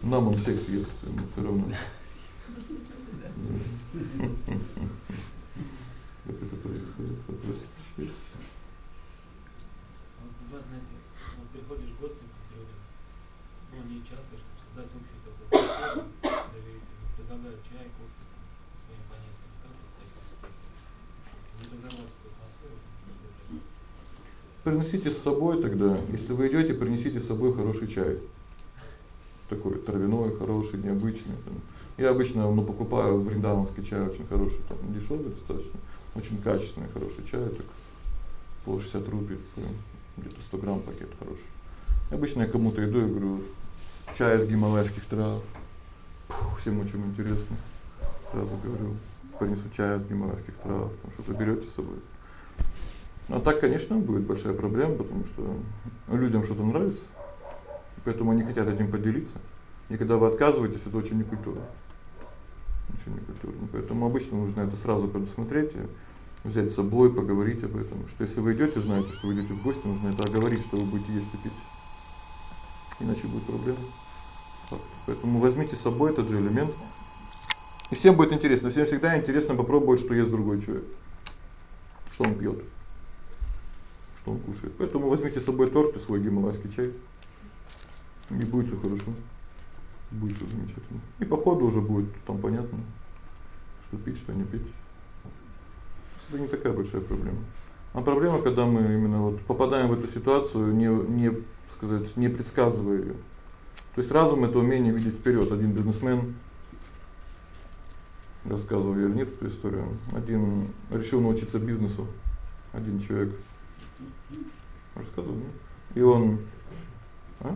Нам всех съест, ему всё равно. Это происходит? Вопрос. Бывает, знаете, вот приходишь в гости к людям, ну не часто, чтобы создать общую такую атмосферу доверительную, предлагают чай, кофе, по своим понятиям. Как это не разорвать эту атмосферу? Принесите с собой тогда, если вы идёте, принесите с собой хороший чай. Такой травяной, хороший, необычный там. Я обычно, ну, покупаю вриндаванский чай очень хороший, там дешёвый достаточно, очень качественный, хороший чай, так по 60 рублей, где-то 100 грамм пакет хороший. Обычно я кому-то иду и говорю: "Чай из гималайских трав". Фух, всем очень интересно. Сразу говорю: "Принесу чай из гималайских трав", там что-то берёте с собой. А так, конечно, будет большая проблема, потому что людям что-то нравится. Поэтому они хотят этим поделиться. И когда вы отказываетесь, это очень некультурно. Очень некультурно. Поэтому обычно нужно это сразу предусмотреть, взять с собой, поговорить об этом. Что если вы идёте, знаете, что вы идёте в гости, нужно это оговорить, что вы будете есть и пить. Иначе будет проблема. Поэтому возьмите с собой этот же элемент. И всем будет интересно, всем всегда интересно попробовать, что ест другой человек. Что он пьёт. Что он кушает. Поэтому возьмите с собой торт и свой гималайский чай. И будет всё хорошо будет всё замечательно. И по ходу уже будет там понятно, что пить, что не пить. Это не такая большая проблема. А проблема, когда мы именно вот попадаем в эту ситуацию, не не сказать, не предсказывая её. То есть разум это умение видеть вперёд. Один бизнесмен рассказывал я нет эту историю. Один решил научиться бизнесу. Один человек рассказывал, нет? И он а?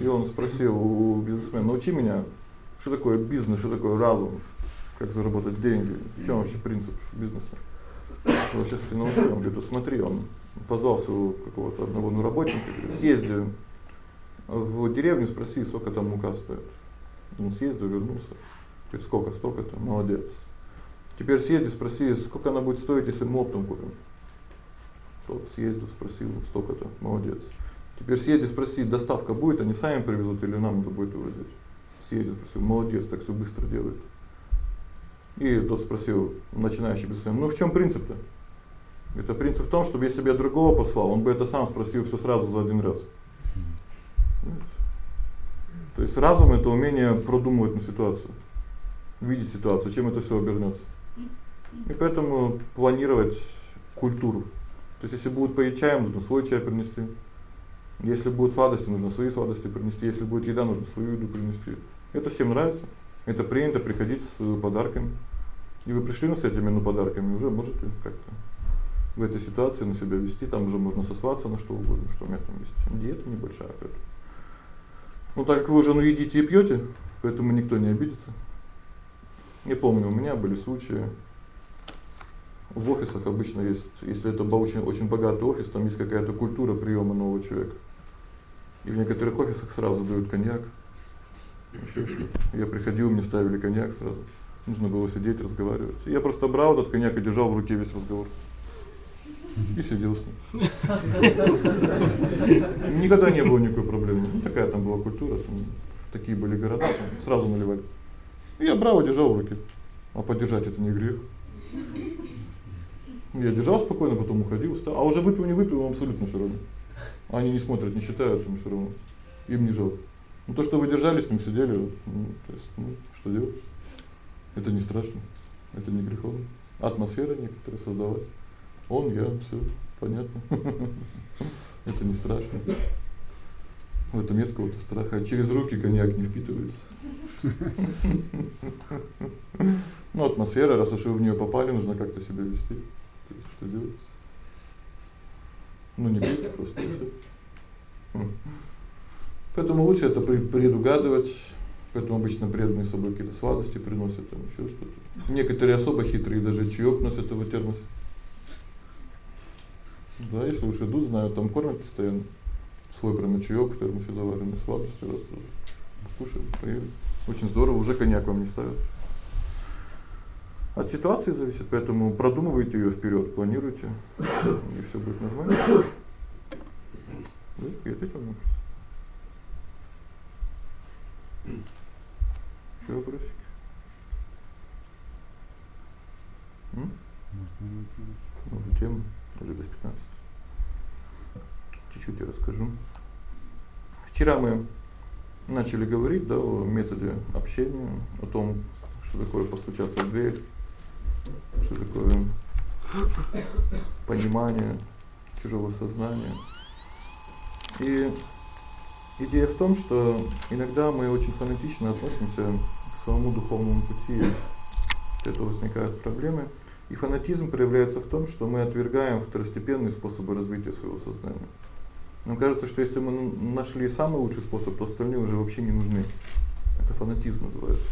И он спросил у бизнесмена: "Научи меня, что такое бизнес, что такое разум, как заработать деньги, в чём вообще принцип бизнеса?" Вот сейчас ты научу, он говорит: "Смотри, он позвал своего какого-то одного ну, работника, говорит: "Съезди в деревню, спроси, сколько там мука стоит". Он съездил, вернулся. Говорит: "Сколько? Столько-то". Молодец. Теперь съезди, спроси, сколько она будет стоить, если мы оптом купим. Тот съездил, спросил, столько-то. Молодец. Теперь съезди, спроси, доставка будет, они сами привезут или нам надо будет вывозить. съездил, спросил: "Молодец, так всё быстро делает". И тот спросил, начинающий бизнесмен: "Ну в чём принцип-то?" Это принцип в том, чтобы если бы я другого послал, он бы это сам спросил всё сразу за один раз. То есть разум это умение продумывать на ситуацию, видеть ситуацию, чем это всё обернётся. И поэтому планировать культуру. То есть если будет поить чаем, нужно свой чай принести. Если будут сладости, нужно свои сладости принести. Если будет еда, нужно свою еду принести. Это всем нравится. Это принято приходить с подарками. И вы пришли ну, с этими ну подарками, уже можете как-то в этой ситуации на себя вести, там уже можно сослаться на что угодно, что у меня там есть. Диета небольшая, поэтому. Ну так вы уже ну едите и пьёте, поэтому никто не обидится. Я помню, у меня были случаи в офисах обычно есть, если это очень очень богатый офис, там есть какая-то культура приёма нового человека. И в некоторых офисах сразу дают коньяк. Я приходил, мне ставили коньяк сразу. Нужно было сидеть, разговаривать. Я просто брал этот коньяк и держал в руке весь разговор. И сидел с ним. Никогда не было никакой проблемы. Ну такая там была культура, там такие были города, там сразу наливали. И я брал и держал в руке. А подержать это не грех. Я держал спокойно, потом уходил, встал. А уже выпил не выпил, им абсолютно всё равно. Они не смотрят, не считают, им всё равно. Им не жалко. Ну то, что вы держались, ним сидели, ну, то есть, ну, что делать? Это не страшно. Это не греховно. Атмосфера некоторая создалась. Он, я, всё понятно. Это не страшно. В этом нет какого-то страха, через руки коньяк не впитывается. Ну, атмосфера, раз уж вы в неё попали, нужно как-то себя вести. Что делать? Ну не пейте просто. Поэтому лучше это предугадывать. Поэтому обычно преданные с собой какие-то сладости приносят, там ещё что-то. Некоторые особо хитрые даже чаёк носят в термос. Да, если уж идут, знают, там кормят постоянно. Свой прямо чаёк в термосе заваренный, сладости раз кушают, поели. Очень здорово, уже коньяк вам не ставят. От ситуации зависит, поэтому продумывайте её вперёд, планируйте, и всё будет нормально. Ну, и ответил на вопрос. Ещё вопросики? М? Можно тему, уже без 15. Чуть-чуть я расскажу. Вчера мы начали говорить, да, о методе общения, о том, что такое постучаться в дверь, что такое понимание чужого сознания. И идея в том, что иногда мы очень фанатично относимся к своему духовному пути. Это возникают проблемы. И фанатизм проявляется в том, что мы отвергаем второстепенные способы развития своего сознания. Нам кажется, что если мы нашли самый лучший способ, то остальные уже вообще не нужны. Это фанатизм называется.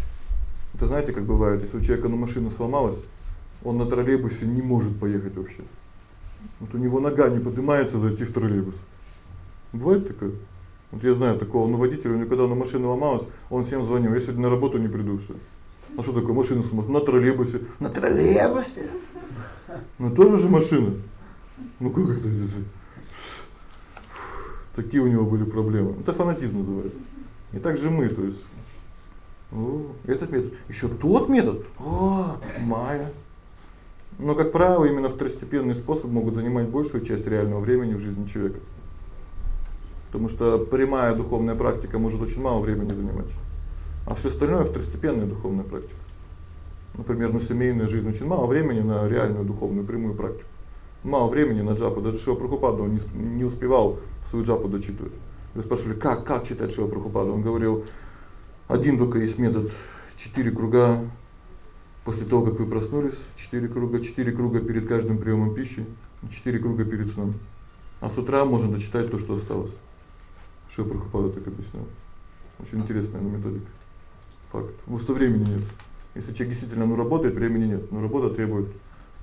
Это знаете, как бывает, если у человека на машина сломалась, он на троллейбусе не может поехать вообще. Вот у него нога не поднимается зайти в троллейбус. Бывает такое? Вот я знаю такого, ну водителя, у него когда на машина ломалась, он всем звонил: "Я сегодня на работу не приду всё". А что такое машина сломалась? На троллейбусе. На троллейбусе. Ну тоже же машина. Ну как это? Такие у него были проблемы. Это фанатизм называется. И так же мы, то есть о, этот метод. Ещё тот метод. О, майя. Но как правило, именно второстепенные способы могут занимать большую часть реального времени в жизни человека. Потому что прямая духовная практика может очень мало времени занимать. А всё остальное второстепенная духовная практика. Например, на семейную жизнь очень мало времени на реальную духовную прямую практику. Мало времени на джапу, даже Шива Прабхупада не не успевал свою джапу дочитывать. Вы спрашивали: "Как как читать Шива Прабхупада?" Он говорил: один только есть метод четыре круга после того, как вы проснулись, четыре круга, четыре круга перед каждым приёмом пищи, четыре круга перед сном. А с утра можно дочитать то, что осталось. Что Прабхупада так объяснял. Очень интересная методика. Факт. Просто времени нет. Если человек действительно ну работает, времени нет. Но работа требует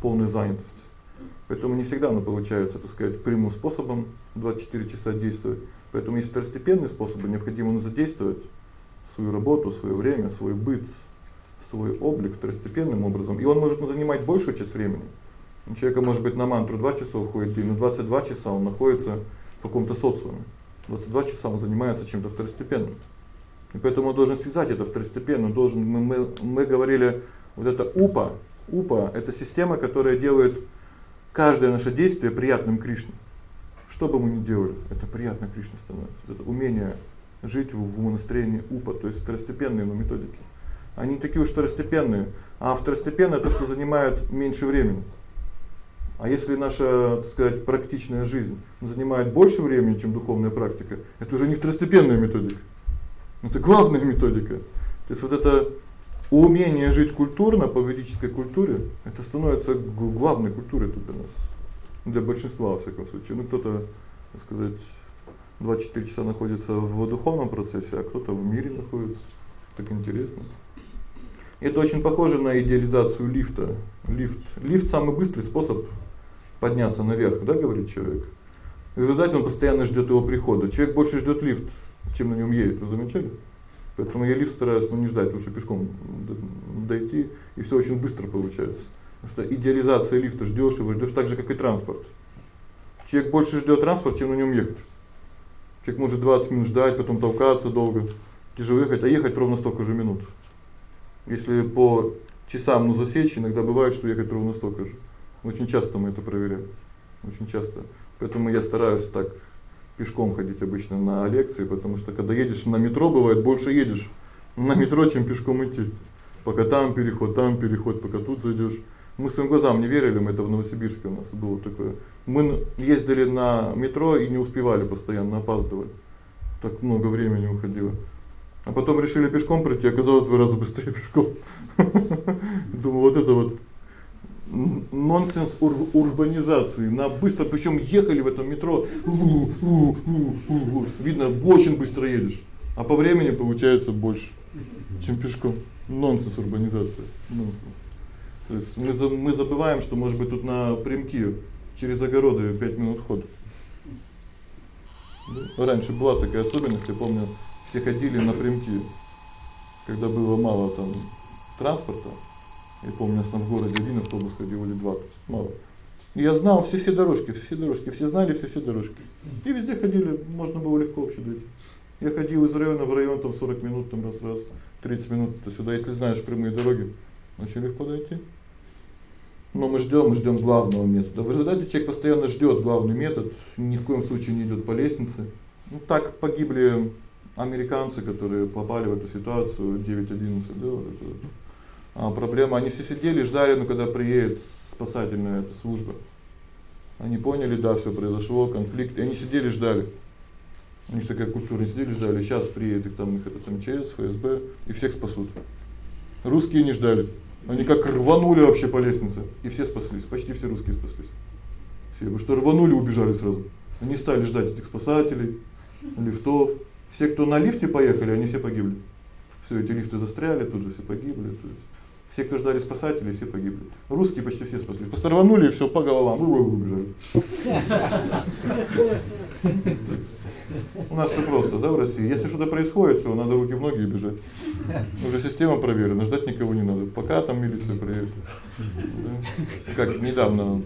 полной занятости. Поэтому не всегда оно получается, так сказать, прямым способом 24 часа действовать. Поэтому есть второстепенные способы, необходимо ну задействовать свою работу, своё время, свой быт, свой облик второстепенным образом, и он может занимать большую часть времени. У человека может быть на мантру 2 часа уходит день, но 22 часа он находится в каком-то социуме. 22 часа он занимается чем-то второстепенным. И поэтому он должен связать это второстепенно, должен мы мы мы говорили вот это упа, упа это система, которая делает каждое наше действие приятным Кришне. Что бы мы ни делали, это приятно Кришне становится. Это умение жить в умонастроении упа, то есть второстепенные но методики. Они такие уж второстепенные, а второстепенное то, что занимает меньше времени. А если наша, так сказать, практичная жизнь занимает больше времени, чем духовная практика, это уже не второстепенная методика. Это главная методика. То есть вот это умение жить культурно по ведической культуре, это становится главной культурой тут для нас. Для большинства во всяком случае. Ну кто-то, так сказать, 24 часа находится в духовном процессе, а кто-то в мире находится. Так интересно. Это очень похоже на идеализацию лифта. Лифт. Лифт самый быстрый способ подняться наверх, да, говорит человек. В результате он постоянно ждёт его прихода. Человек больше ждёт лифт, чем на нём едет, вы замечали? Поэтому я лифт стараюсь ну не ждать, лучше пешком дойти, и всё очень быстро получается. Потому что идеализация лифта ждёшь его, ждёшь так же, как и транспорт. Человек больше ждёт транспорт, чем на нём ехать. Человек может 20 минут ждать, потом толкаться долго, тяжело ехать, а ехать ровно столько же минут. Если по часам ну засечь, иногда бывает, что ехать ровно столько же. Очень часто мы это проверяем. Очень часто. Поэтому я стараюсь так пешком ходить обычно на лекции, потому что когда едешь на метро, бывает больше едешь на метро, чем пешком идти. Пока там переход, там переход, пока тут зайдёшь. Мы своим глазам не верили, мы это в Новосибирске у нас было такое. Мы ездили на метро и не успевали постоянно, опаздывали. Так много времени уходило. А потом решили пешком пройти, оказалось в два раза быстрее пешком. Думаю, вот это вот нонсенс ур урбанизации. На быстро, причём ехали в этом метро. Видно, очень быстро едешь. А по времени получается больше, чем пешком. Нонсенс урбанизация. Нонсенс. То есть мы мы забываем, что может быть тут на примки через огороды 5 минут хода. Раньше была такая особенность, я помню, все ходили напрямки, когда было мало там транспорта. Я помню, у нас в городе один автобус ходил или два, мало. И я знал все все дорожки, все дорожки, все знали все все дорожки. И везде ходили, можно было легко вообще дойти. Я ходил из района в район там 40 минут там раз раз, 30 минут то сюда, если знаешь прямые дороги, очень легко дойти. Но мы ждём, мы ждём главного метода. В результате человек постоянно ждёт главный метод, ни в коем случае не идёт по лестнице. Ну так погибли американцы, которые попали в эту ситуацию 9-11, да, вот это. А проблема, они все сидели, ждали, ну когда приедет спасательная эта служба. Они поняли, да, всё произошло, конфликт, и они сидели, ждали. У них такая культура, сидели, ждали, сейчас приедет там их это МЧС, ФСБ и всех спасут. Русские не ждали. Они как рванули вообще по лестнице, и все спаслись, почти все русские спаслись. Все, вы что рванули, убежали сразу. Они стали ждать этих спасателей, лифтов. Все, кто на лифте поехали, они все погибли. Все эти лифты застряли, тут же все погибли, то есть все, кто ждали спасателей, все погибли. Русские почти все спаслись. Просто и всё по головам, вы убежали. У нас всё просто, да, в России. Если что-то происходит, всё, надо руки в ноги и бежать. Уже система проверена, ждать никого не надо. Пока там милиция приедет. Да? Как недавно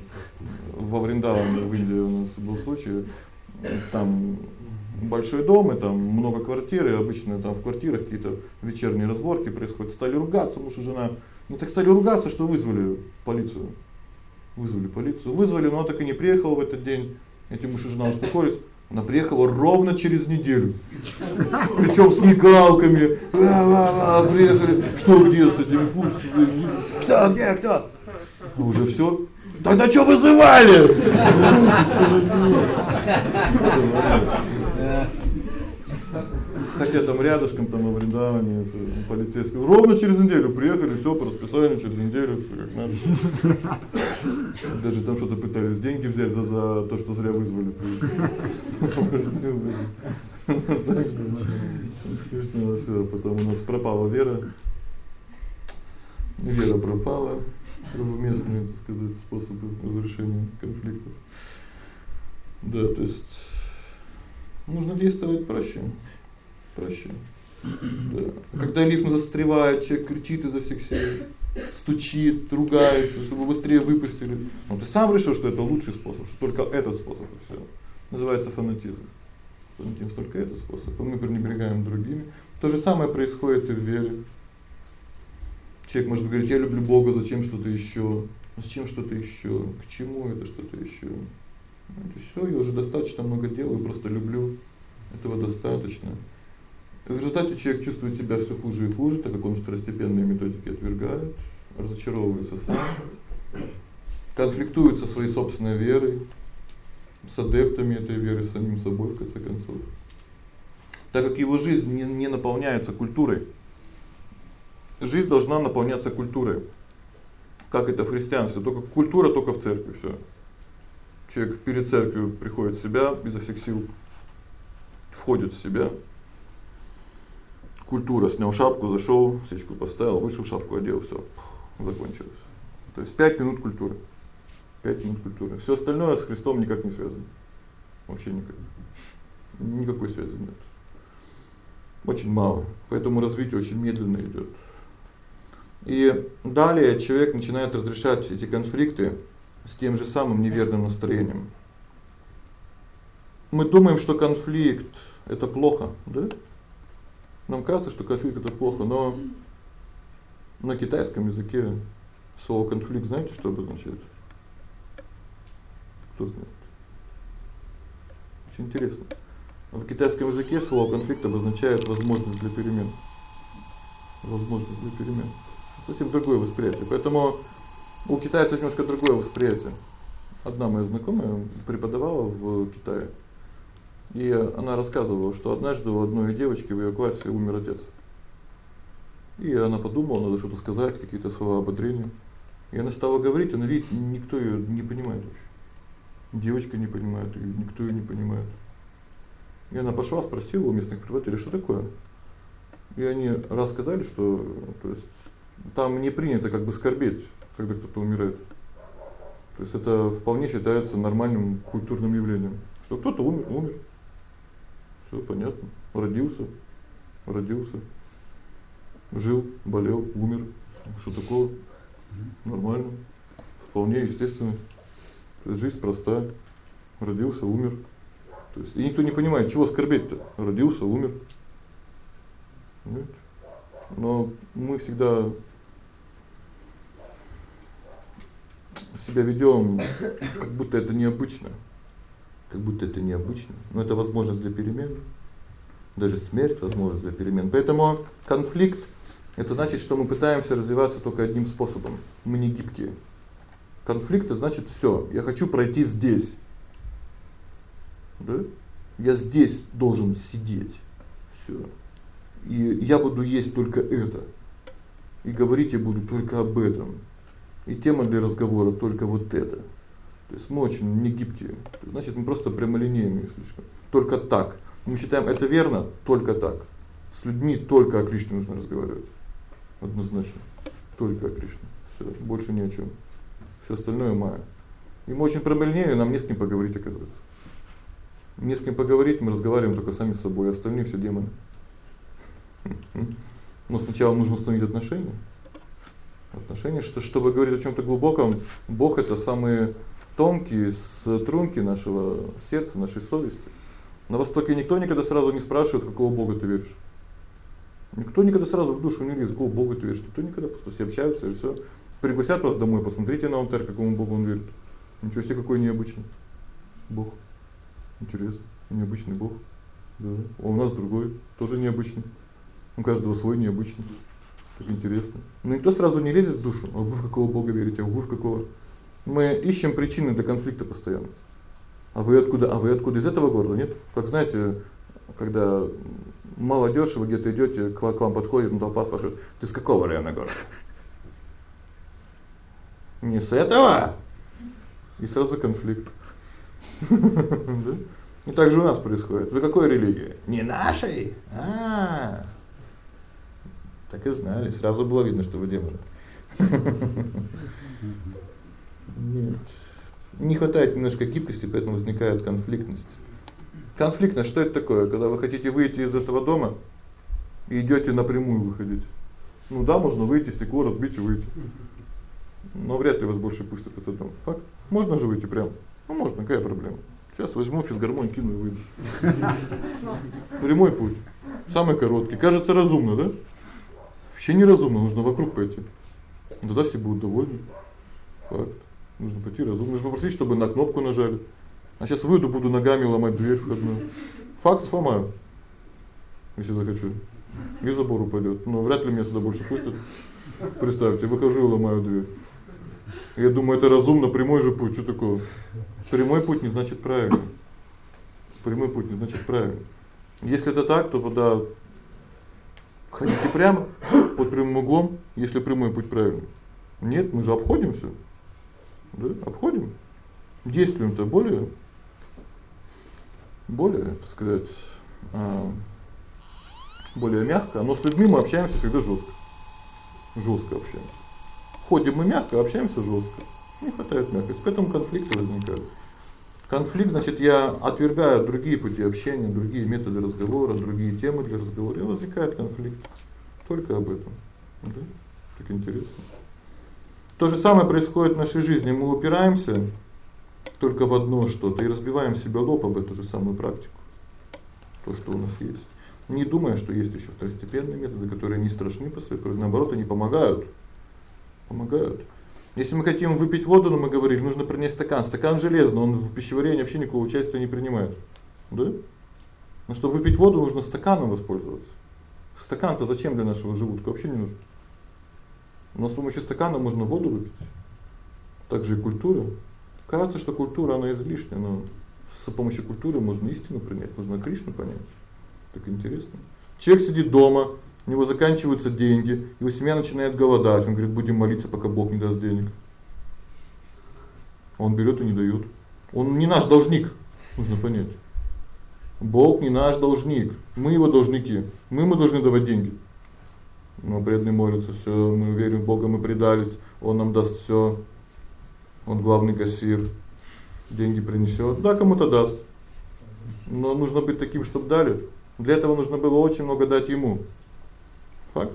во Вриндаване в Индии у нас был случай, там большой дом, и там много квартир, и обычно там в квартирах какие-то вечерние разборки происходят. Стали ругаться, муж и жена. Ну так стали ругаться, что вызвали полицию. Вызвали полицию. Вызвали, но он так и не приехал в этот день. Эти муж и жена успокоились. Она приехала ровно через неделю. Причём с мигалками. А, приехали. Что где с этими пусть? Кто, где, кто? Уже всё. Тогда что вызывали? Хотя там рядышком там во Вриндаване полицейские ровно через неделю приехали, всё по расписанию через неделю, всё как надо. Даже там что-то пытались деньги взять за за то, что зря вызвали. Всё, потом у нас пропала вера. Вера пропала правоместные, так сказать, способы разрешения конфликтов. Да, то есть нужно действовать проще. Проще. Да. Когда лифт застревает, человек кричит изо всех сил, стучит, ругается, чтобы быстрее выпустили. Ну ты сам решил, что это лучший способ, что только этот способ и всё. Называется фанатизм. что не тем столько это способ, мы пренебрегаем другими. То же самое происходит и в вере. Человек может говорить: "Я люблю Бога, зачем что-то ещё? Зачем что-то ещё? К чему это что-то ещё?" Это всё, я уже достаточно много делаю, просто люблю. Этого достаточно. В результате человек чувствует себя всё хуже и хуже, так как он второстепенные методики отвергает, разочаровывается сам, конфликтует со своей собственной верой, с адептами этой веры, с самим собой в конце концов. Так как его жизнь не не наполняется культурой. Жизнь должна наполняться культурой. Как это в христианстве, только культура только в церкви всё. Человек перед церковью приходит в себя изо всех сил, входит в себя. Культура, снял шапку, зашёл, свечку поставил, вышел, шапку одел, всё. Закончилось. То есть 5 минут культуры. 5 минут культуры. Всё остальное с Христом никак не связано. Вообще никак. Никакой связи нет. Очень мало. Поэтому развитие очень медленно идёт. И далее человек начинает разрешать эти конфликты с тем же самым неверным настроением. Мы думаем, что конфликт это плохо, да? Нам кажется, что конфликт это плохо, но на китайском языке слово конфликт, знаете, что обозначает? Кто знает? Очень интересно. В китайском языке слово конфликт обозначает возможность для перемен. Возможность для перемен. Совсем другое восприятие. Поэтому у китайцев немножко другое восприятие. Одна моя знакомая преподавала в Китае. И она рассказывала, что однажды у одной девочки в её классе умер отец. И она подумала, надо что-то сказать, какие-то слова ободрения. И она стала говорить, она видит, никто её не понимает вообще. Девочка не понимает, и никто её не понимает. И она пошла, спросила у местных преподавателей, что такое. И они рассказали, что, то есть там не принято как бы скорбеть, когда кто-то умирает. То есть это вполне считается нормальным культурным явлением, что кто-то умер, умер. Всё понятно. Родился, родился. Жил, болел, умер. Что такое? Нормально. Вполне естественно. Жизнь простая. Родился, умер. То есть и никто не понимает, чего скорбеть-то. Родился, умер. Понимаете? Но мы всегда себя ведём, как будто это необычно. Как будто это необычно. Но это возможность для перемен. Даже смерть возможность для перемен. Поэтому конфликт это значит, что мы пытаемся развиваться только одним способом. Мы не гибкие. Конфликт это значит всё, я хочу пройти здесь. Да? Я здесь должен сидеть. Всё. И я буду есть только это. И говорить я буду только об этом. И тема для разговора только вот это. То есть мы очень не гибкие. Значит, мы просто прямолинейные слишком. Только так. Мы считаем это верно только так. С людьми только о Кришне нужно разговаривать. Однозначно. Только о Кришне. Всё, больше ни о чём. Всё остальное майя. И мы очень прямолинейные, нам не с кем поговорить, оказывается. Не с кем поговорить, мы разговариваем только сами с собой, а остальные все демоны. Но сначала нужно установить отношения. Отношения, что чтобы говорить о чём-то глубоком, Бог это самые тонкие струнки нашего сердца, нашей совести. На востоке никто никогда сразу не спрашивает, какого бога ты веришь. Никто никогда сразу в душу не лезет, какого бога ты веришь. Никто никогда просто все общаются и всё. Пригласят вас домой, посмотрите на алтарь, какому богу он верит. Ничего себе какой необычный бог. Интересно, необычный бог. Да. А у нас другой, тоже необычный. У каждого свой необычный. Так интересно. Но никто сразу не лезет в душу. А вы в какого бога верите? А вы в какого? Мы ищем причины для конфликта постоянно. А вы откуда? А вы откуда из этого города? Нет? Как знаете, когда молодёжь, вы где-то идёте, к вам подходит, ну толпа спрашивает: "Ты с какого района города?" Не с этого. И сразу конфликт. Да? И так же у нас происходит. Вы какой религии? Не нашей. А. Так и знали, сразу было видно, что вы демоны. Нет. Не хватает немножко гибкости, поэтому возникает конфликтность. Конфликтность что это такое? Когда вы хотите выйти из этого дома и идёте напрямую выходить. Ну да, можно выйти, стекло разбить и выйти. Но вряд ли вас больше пустят в этот дом. Факт. Можно же выйти прямо. Ну можно, какая проблема? Сейчас возьму физгармонь кину и выйду. Прямой путь. Самый короткий. Кажется разумно, да? Вообще неразумно, нужно вокруг пойти. Тогда все будут довольны. Факт. Нужно пойти разумно. Нужно попросить, чтобы на кнопку нажали. А сейчас выйду, буду ногами ломать дверь входную. Факт сломаю. Если захочу. И забор упадёт. Но вряд ли меня сюда больше пустят. Представьте, выхожу ломаю дверь. Я думаю, это разумно, прямой же путь, что такое? Прямой путь не значит правильный. Прямой путь не значит правильный. Если это так, то тогда ходите прямо под прямым углом, если прямой путь правильный. Нет, мы же обходим всё. Да, обходим. Действуем-то более более, так сказать, а более мягко, но с людьми мы общаемся всегда жёстко. Жёстко общаемся. Ходим мы мягко, общаемся жёстко. Не хватает мягкости, поэтому конфликты возникают. Конфликт, значит, я отвергаю другие пути общения, другие методы разговора, другие темы для разговора, и возникает конфликт. Только об этом. Да? Так интересно. То же самое происходит в нашей жизни. Мы упираемся только в одно что-то и разбиваем себе лоб об эту же самую практику. То, что у нас есть. Не думая, что есть ещё второстепенные методы, которые не страшны по своей природе, наоборот, они помогают. Помогают. Если мы хотим выпить воду, но мы говорили, нужно принять стакан. Стакан железный, он в пищеварении вообще никакого участия не принимает. Да? Но чтобы выпить воду, нужно стаканом воспользоваться. Стакан-то зачем для нашего желудка? Вообще не нужен. Но с помощью стакана можно воду выпить. Также и культура. Кажется, что культура она излишняя, но с помощью культуры можно истину принять, можно Кришну понять. Так интересно. Человек сидит дома, у него заканчиваются деньги, его семья начинает голодать. Он говорит: "Будем молиться, пока Бог не даст денег". Он берёт и не даёт. Он не наш должник, нужно понять. Бог не наш должник. Мы его должники. Мы ему должны давать деньги. Но преданные молятся: "Всё, мы верим в Бога, мы предались, он нам даст всё. Он главный кассир. Деньги принесёт, да, кому-то даст. Но нужно быть таким, чтобы дали. Для этого нужно было очень много дать ему. Факт.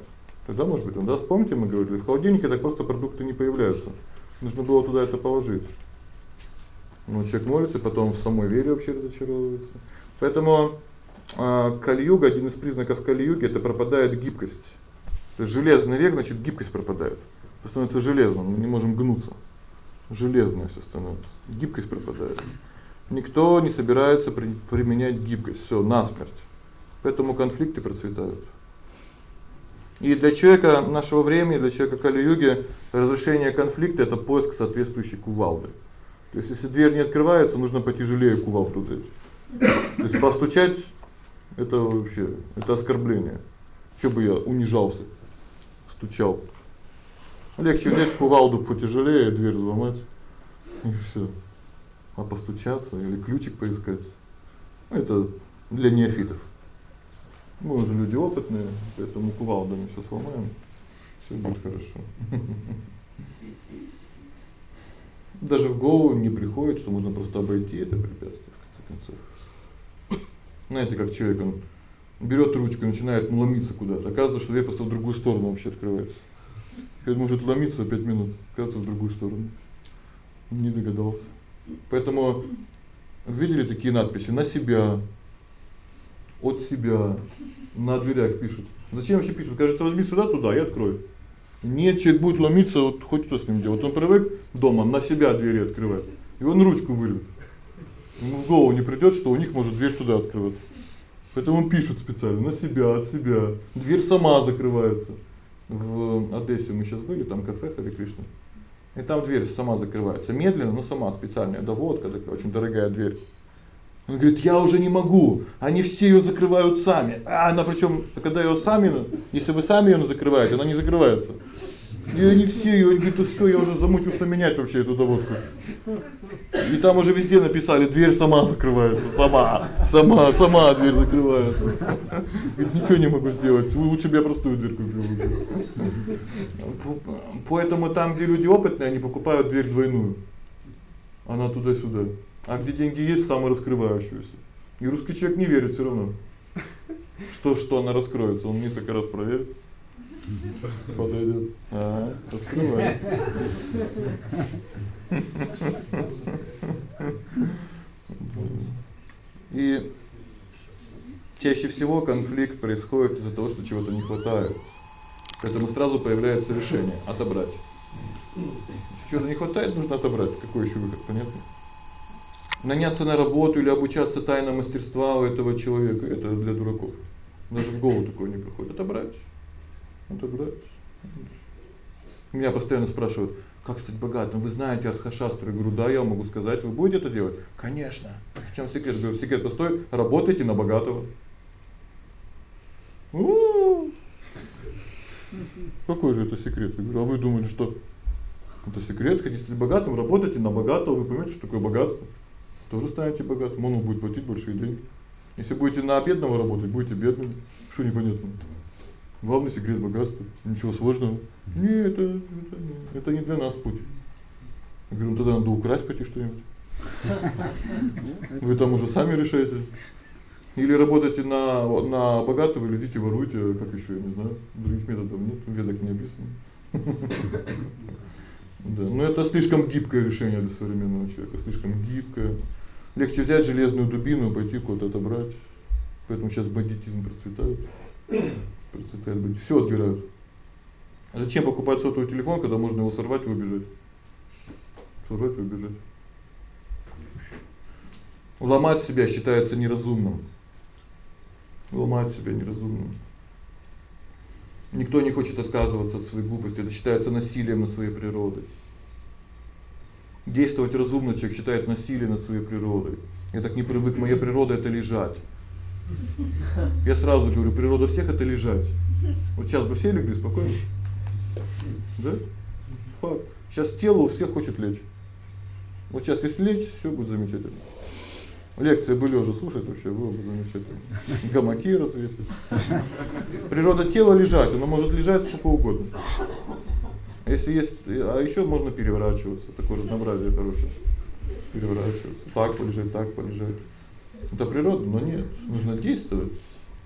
Тогда, может быть, он даст. Помните, мы говорили, в холодильнике так просто продукты не появляются. Нужно было туда это положить. Но человек молится, потом в самой вере вообще разочаровывается. Поэтому а кали-юга один из признаков кали-юги это пропадает гибкость. То есть железный век, значит, гибкость пропадает. Становится железным, мы не можем гнуться. Железное всё становится. Гибкость пропадает. Никто не собирается при, применять гибкость. Всё, насмерть. Поэтому конфликты процветают. И для человека нашего времени, для человека Кали-юги, разрешение конфликта это поиск соответствующей кувалды. То есть если дверь не открывается, нужно потяжелее кувалду дать. То есть постучать это вообще это оскорбление. Что бы я унижался, стучал. Легче взять кувалду потяжелее, дверь взломать и всё. А постучаться или ключик поискать это для неофитов. Мы уже люди опытные, поэтому кувалдами всё сломаем. Всё будет хорошо. Даже в голову не приходит, что можно просто обойти это препятствие в конце концов. Знаете, как человек он берёт ручку и начинает ломиться куда-то. Оказывается, что дверь просто в другую сторону вообще открывается. И может ломиться 5 минут, оказывается, в другую сторону. Не догадался. Поэтому видели такие надписи на себя, от себя, на дверях пишут. Зачем вообще пишут? Кажется, возьми сюда туда и открой. Нет, человек будет ломиться, вот хоть что с ним делать. Он привык дома на себя двери открывать. И он ручку вырвет. Ему в голову не придёт, что у них может дверь туда открываться. Поэтому он пишет специально на себя, от себя. Дверь сама закрывается. В Одессе мы сейчас были, там кафе Хари Кришна. И там дверь сама закрывается, медленно, но сама специальная доводка, такая очень дорогая дверь. Он говорит: "Я уже не могу. Они все её закрывают сами". А она причём, когда её сами, если вы сами её закрываете, она не закрывается. И они все её, он говорит: "Всё, я уже замучился менять вообще эту доводку". И там уже везде написали: "Дверь сама закрывается, сама, сама, сама дверь закрывается". Говорит: "Ничего не могу сделать. Лучше бы я простую дверь купил". Поэтому там, где люди опытные, они покупают дверь двойную. Она туда-сюда. А где деньги есть, самораскрывающуюся. И русский человек не верит всё равно. Что что она раскроется, он несколько раз проверит. Подойдёт. А, раскрывает. И чаще всего конфликт происходит из-за того, что чего-то не хватает. Поэтому сразу появляется решение отобрать. Чего-то не хватает, нужно отобрать. Какой ещё выход, понятно? Наняться на работу или обучаться тайнам мастерства у этого человека это для дураков. Даже в голову такое не приходит. Отобрать. Отобрать. Меня постоянно спрашивают: "Как стать богатым? Вы знаете от хашастры?" Я говорю: "Да, я могу сказать. Вы будете это делать?" "Конечно". В чём секрет? Говорю: "Секрет простой: работайте на богатого". У-у-у. Какой же это секрет? Я говорю: "А вы думали, что это секрет? Хотите стать богатым, работайте на богатого, вы поймёте, что такое богатство. Тоже станете богатым, он будет платить большие деньги. Если будете на бедного работать, будете бедным. Что непонятно? Главный секрет богатства. Ничего сложного. Не, это это не, это не для нас путь. Я говорю: "Ну тогда надо украсть пойти что-нибудь". Вы там уже сами решаете. Или работаете на на богатого, или идите воруйте, как ещё, я не знаю. Других методов нет, в ведах не описано. Да, но это слишком гибкое решение для современного человека, слишком гибкое. Легче взять железную дубину пойти куда-то отобрать. Поэтому сейчас бандитизм процветает. Процветает бандит. Всё отбирают. А зачем покупать сотовый телефон, когда можно его сорвать и убежать? Сорвать и убежать. Ломать себя считается неразумным. Ломать себя неразумным. Никто не хочет отказываться от своей глупости, это считается насилием над своей природой. Действовать разумно человек считает насилие над своей природой. Я так не привык, моя природа это лежать. Я сразу говорю, природа всех это лежать. Вот сейчас бы все легли спокойно. Да? Факт. Сейчас тело у всех хочет лечь. Вот сейчас если лечь, всё будет замечательно. Лекции бы лежа слушать вообще было бы замечательно. Гамаки развесить. Природа тела лежать, оно может лежать сколько угодно. А если есть, а ещё можно переворачиваться, такое разнообразие хорошее. Переворачиваться. Так полежать, так полежать. Это природа, но нет, нужно действовать.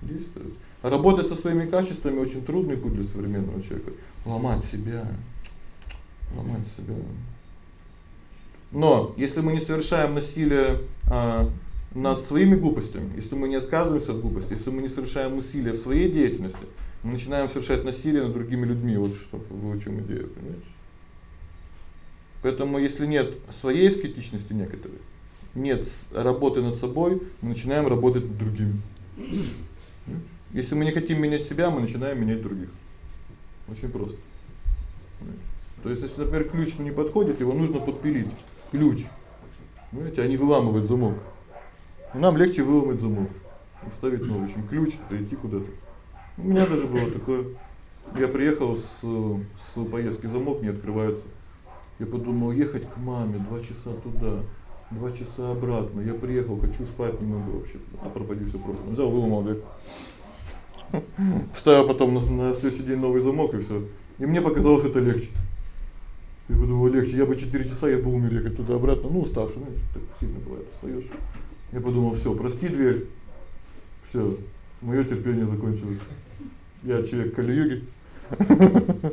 Действовать. А работать со своими качествами очень трудный путь для современного человека. Ломать себя. Ломать себя. Но если мы не совершаем насилие а над своими глупостями, если мы не отказываемся от глупости, если мы не совершаем усилия в своей деятельности, мы начинаем совершать насилие над другими людьми. Вот что в чём идея, понимаете? Поэтому если нет своей аскетичности некоторой, нет работы над собой, мы начинаем работать над другими. Если мы не хотим менять себя, мы начинаем менять других. Очень просто. То есть, если, например, ключ не подходит, его нужно подпилить ключ. Понимаете, они выламывают замок. Нам легче выломать замок. Вставить новый, чем ключ, прийти куда-то. У меня даже было такое. Я приехал с с поездки, замок не открывается. Я подумал ехать к маме 2 часа туда, 2 часа обратно. Я приехал, хочу спать не могу вообще. А пропади всё просто. Взял, выломал дверь. Вставил потом на, на следующий день новый замок и всё. И мне показалось это легче. Я подумал, легче, я бы 4 часа я бы умер ехать туда обратно, ну, уставший, знаешь, так сильно бывает, встаёшь. Я подумал, всё, прости дверь. Всё. Моё терпение закончилось. Я человек Кали-юги.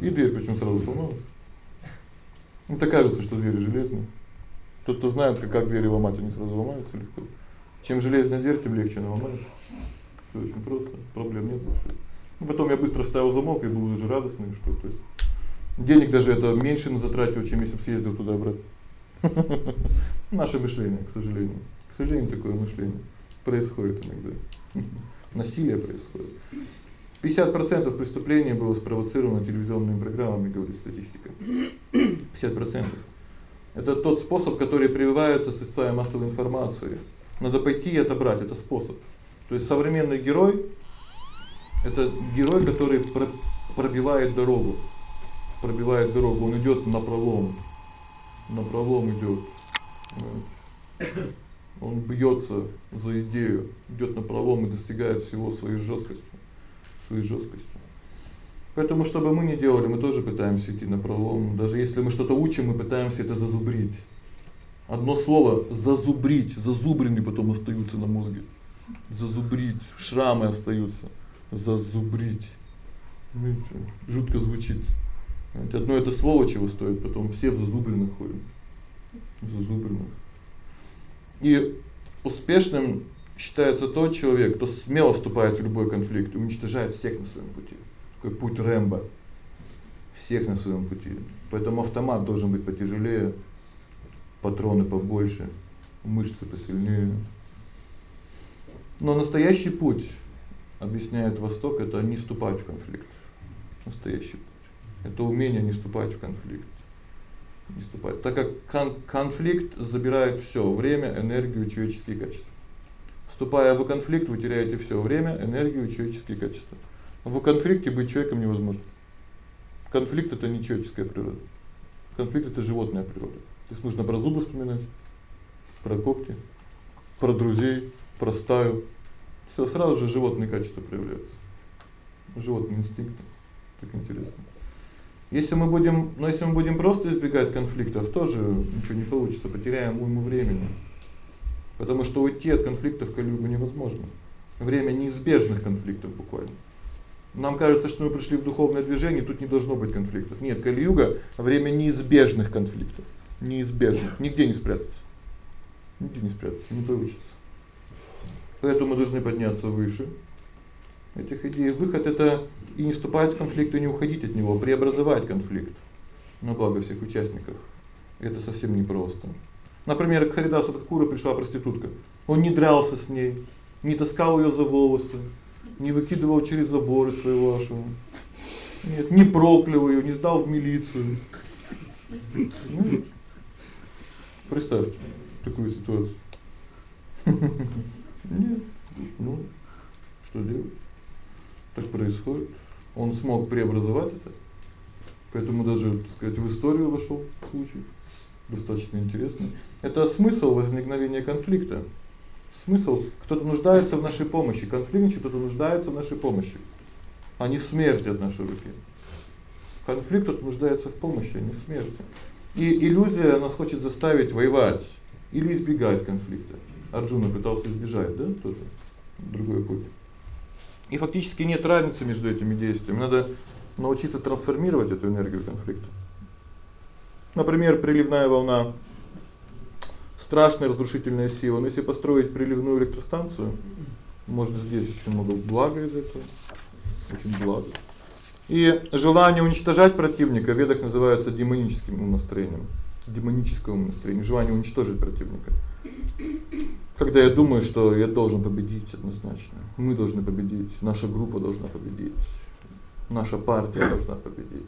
И дверь почему сразу сломалась. Ну так кажется, что двери железные. Тот, кто знает, как, как двери ломать, они сразу ломаются легко. Чем железная дверь, тем легче она ломается. Всё очень просто, проблем нет больше. Ну потом я быстро вставил замок и был уже радостный, что то есть денег даже это меньше на затратил, чем если бы съездил туда обратно. Наше мышление, к сожалению. К сожалению, такое мышление происходит иногда. Насилие происходит. 50% преступлений было спровоцировано телевизионными программами, говорит статистика. 50%. Это тот способ, который прививается средствами массовой информации. Надо пойти и отобрать это способ. То есть современный герой это герой, который пробивает дорогу. Пробивает дорогу, он идёт на пролом. На пролом идёт. Он бьётся за идею, идёт на пролом и достигает всего своей жёсткостью, своей жёсткостью. Поэтому что бы мы ни делали, мы тоже пытаемся идти на пролом. Даже если мы что-то учим, мы пытаемся это зазубрить. Одно слово зазубрить, зазубрины потом остаются на мозге. Зазубрить, шрамы остаются зазубрить. Жутко звучит. Одно это слово чего стоит, потом все в зазубринах ходят. зазубренных. И успешным считается тот человек, кто смело вступает в любой конфликт уничтожает всех на своем пути. Такой путь Рэмбо. Всех на своем пути. Поэтому автомат должен быть потяжелее, патроны побольше, мышцы посильнее. Но настоящий путь, объясняет Восток, это не вступать в конфликт. Настоящий путь это умение не вступать в конфликт. Не вступать, так как кон конфликт забирает всё: время, энергию, человеческие качества. Вступая в конфликт, вы теряете всё: время, энергию, человеческие качества. В конфликте быть человеком невозможно. Конфликт это не человеческая природа. Конфликт это животная природа. То есть нужно про зубы вспоминать, про когти, про друзей, про стаю. Всё сразу же животные качества проявляются. Животные инстинкты. Так интересно. Если мы будем, но если мы будем просто избегать конфликтов, тоже ничего не получится, потеряем уйму времени. Потому что уйти от конфликтов в Кали-югу невозможно. Время неизбежных конфликтов буквально. Нам кажется, что мы пришли в духовное движение, тут не должно быть конфликтов. Нет, Кали-юга время неизбежных конфликтов. Неизбежных, нигде не спрятаться. Нигде не спрятаться, не получится. Поэтому мы должны подняться выше. Этих идей выход это и не вступать в конфликт, и не уходить от него, а преобразовать конфликт на благо всех участников. Это совсем непросто. Например, к Харидасу Такура пришла проститутка. Он не дрался с ней, не таскал её за волосы, не выкидывал через заборы своего ашрама. Нет, не проклял её, не сдал в милицию. Ну, представьте такую ситуацию. Нет. Ну, что делать? Так происходит. Он смог преобразовать это. Поэтому даже, так сказать, в историю вошёл случай. Достаточно интересный. Это смысл возникновения конфликта. Смысл кто-то нуждается в нашей помощи, конфликт кто-то нуждается в нашей помощи, а не в смерти от нашей руки. Конфликт кто-то нуждается в помощи, а не в смерти. И иллюзия нас хочет заставить воевать или избегать конфликта. Арджуна пытался избежать, да, тоже другой путь. И фактически нет разницы между этими действиями. Надо научиться трансформировать эту энергию конфликта. Например, приливная волна страшная разрушительная сила. Но если построить приливную электростанцию, можно здесь очень много блага из этого. Очень благо. И желание уничтожать противника в ведах называется демоническим настроением. Демоническое настроение, желание уничтожить противника. Когда я думаю, что я должен победить однозначно. Мы должны победить, наша группа должна победить. Наша партия должна победить.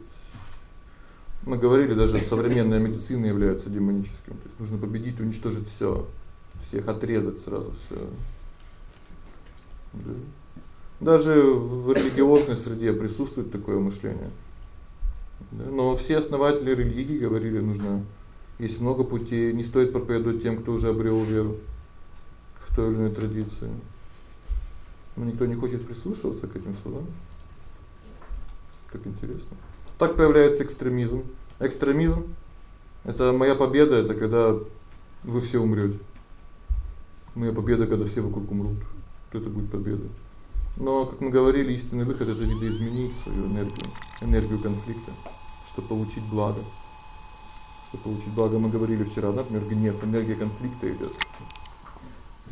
Мы говорили, даже современная медицина является демоническим. То есть нужно победить, уничтожить всё, всех отрезать сразу всё. Да. Даже в религиозной среде присутствует такое мышление. Да, но все основатели религии говорили, нужно есть много путей, не стоит проповедовать тем, кто уже обрёл веру в той или иной традиции. Но никто не хочет прислушиваться к этим словам. Как интересно. Так появляется экстремизм. Экстремизм это моя победа, это когда вы все умрёте. Моя победа, когда все вокруг умрут. Это будет победа. Но, как мы говорили, истинный выход это видоизменить свою энергию, энергию конфликта, чтобы получить благо чтобы получить благо, мы говорили вчера, например, гнев, энергия конфликта идёт.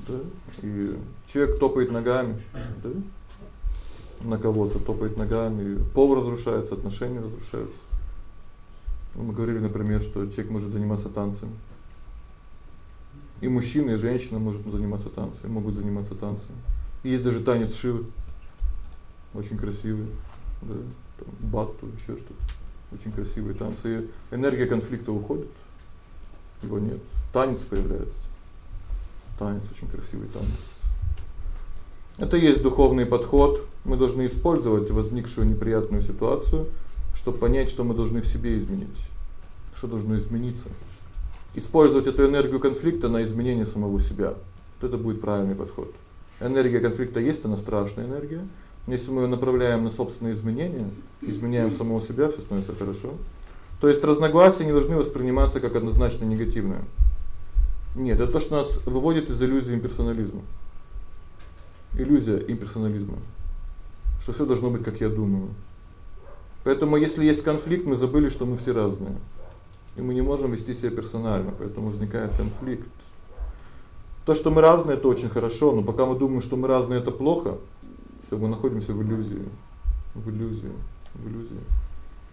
Да? И человек топает ногами, да? На кого-то топает ногами, пол разрушается, отношения разрушаются. Мы говорили, например, что человек может заниматься танцами. И мужчина, и женщина может заниматься танцами, могут заниматься танцами. Есть даже танец Шивы. Очень красивый, да? Там батту, ещё что-то. Очень красивые танцы. Энергия конфликта уходит. Его нет. Танец появляется. Танец очень красивый танец. Это есть духовный подход. Мы должны использовать возникшую неприятную ситуацию, чтобы понять, что мы должны в себе изменить. Что должно измениться. Использовать эту энергию конфликта на изменение самого себя. Вот это будет правильный подход. Энергия конфликта есть, она страшная энергия. Если мы её направляем на собственные изменения, изменяем самого себя, всё становится хорошо. То есть разногласия не должны восприниматься как однозначно негативное. Нет, это то, что нас выводит из иллюзии имперсонализма. Иллюзия имперсонализма. Что всё должно быть, как я думаю. Поэтому если есть конфликт, мы забыли, что мы все разные. И мы не можем вести себя персонально, поэтому возникает конфликт. То, что мы разные это очень хорошо, но пока мы думаем, что мы разные это плохо, всё мы находимся в иллюзии. В иллюзии, в иллюзии.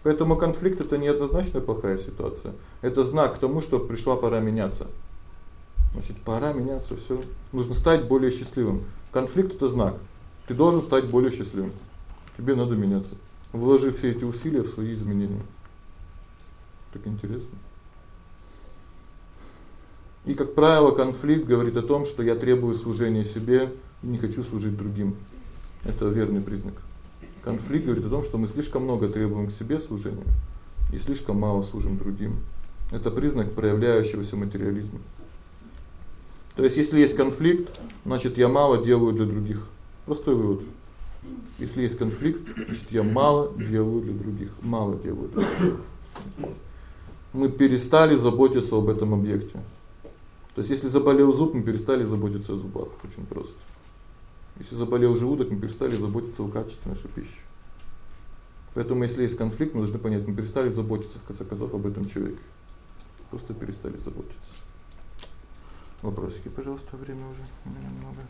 Поэтому конфликт это не однозначно плохая ситуация. Это знак к тому, что пришла пора меняться. Значит, пора меняться, всё. Нужно стать более счастливым. Конфликт это знак. Ты должен стать более счастливым. Тебе надо меняться. Вложи все эти усилия в свои изменения. Так интересно. И как правило, конфликт говорит о том, что я требую служения себе и не хочу служить другим. Это верный признак. Конфликт говорит о том, что мы слишком много требуем к себе служения и слишком мало служим другим. Это признак проявляющегося материализма. То есть если есть конфликт, значит, я мало делаю для других. Простой вывод. Если есть конфликт, значит, я мало делаю для других, мало делаю для других. Мы перестали заботиться об этом объекте. То есть если заболел зуб, мы перестали заботиться о зубах, очень просто. Если заболел желудок, мы перестали заботиться о качестве нашей пищи. Поэтому если есть конфликт, мы должны понять, мы перестали заботиться в конце концов об этом человеке. Просто перестали заботиться. Вопросики, пожалуйста, время уже немного.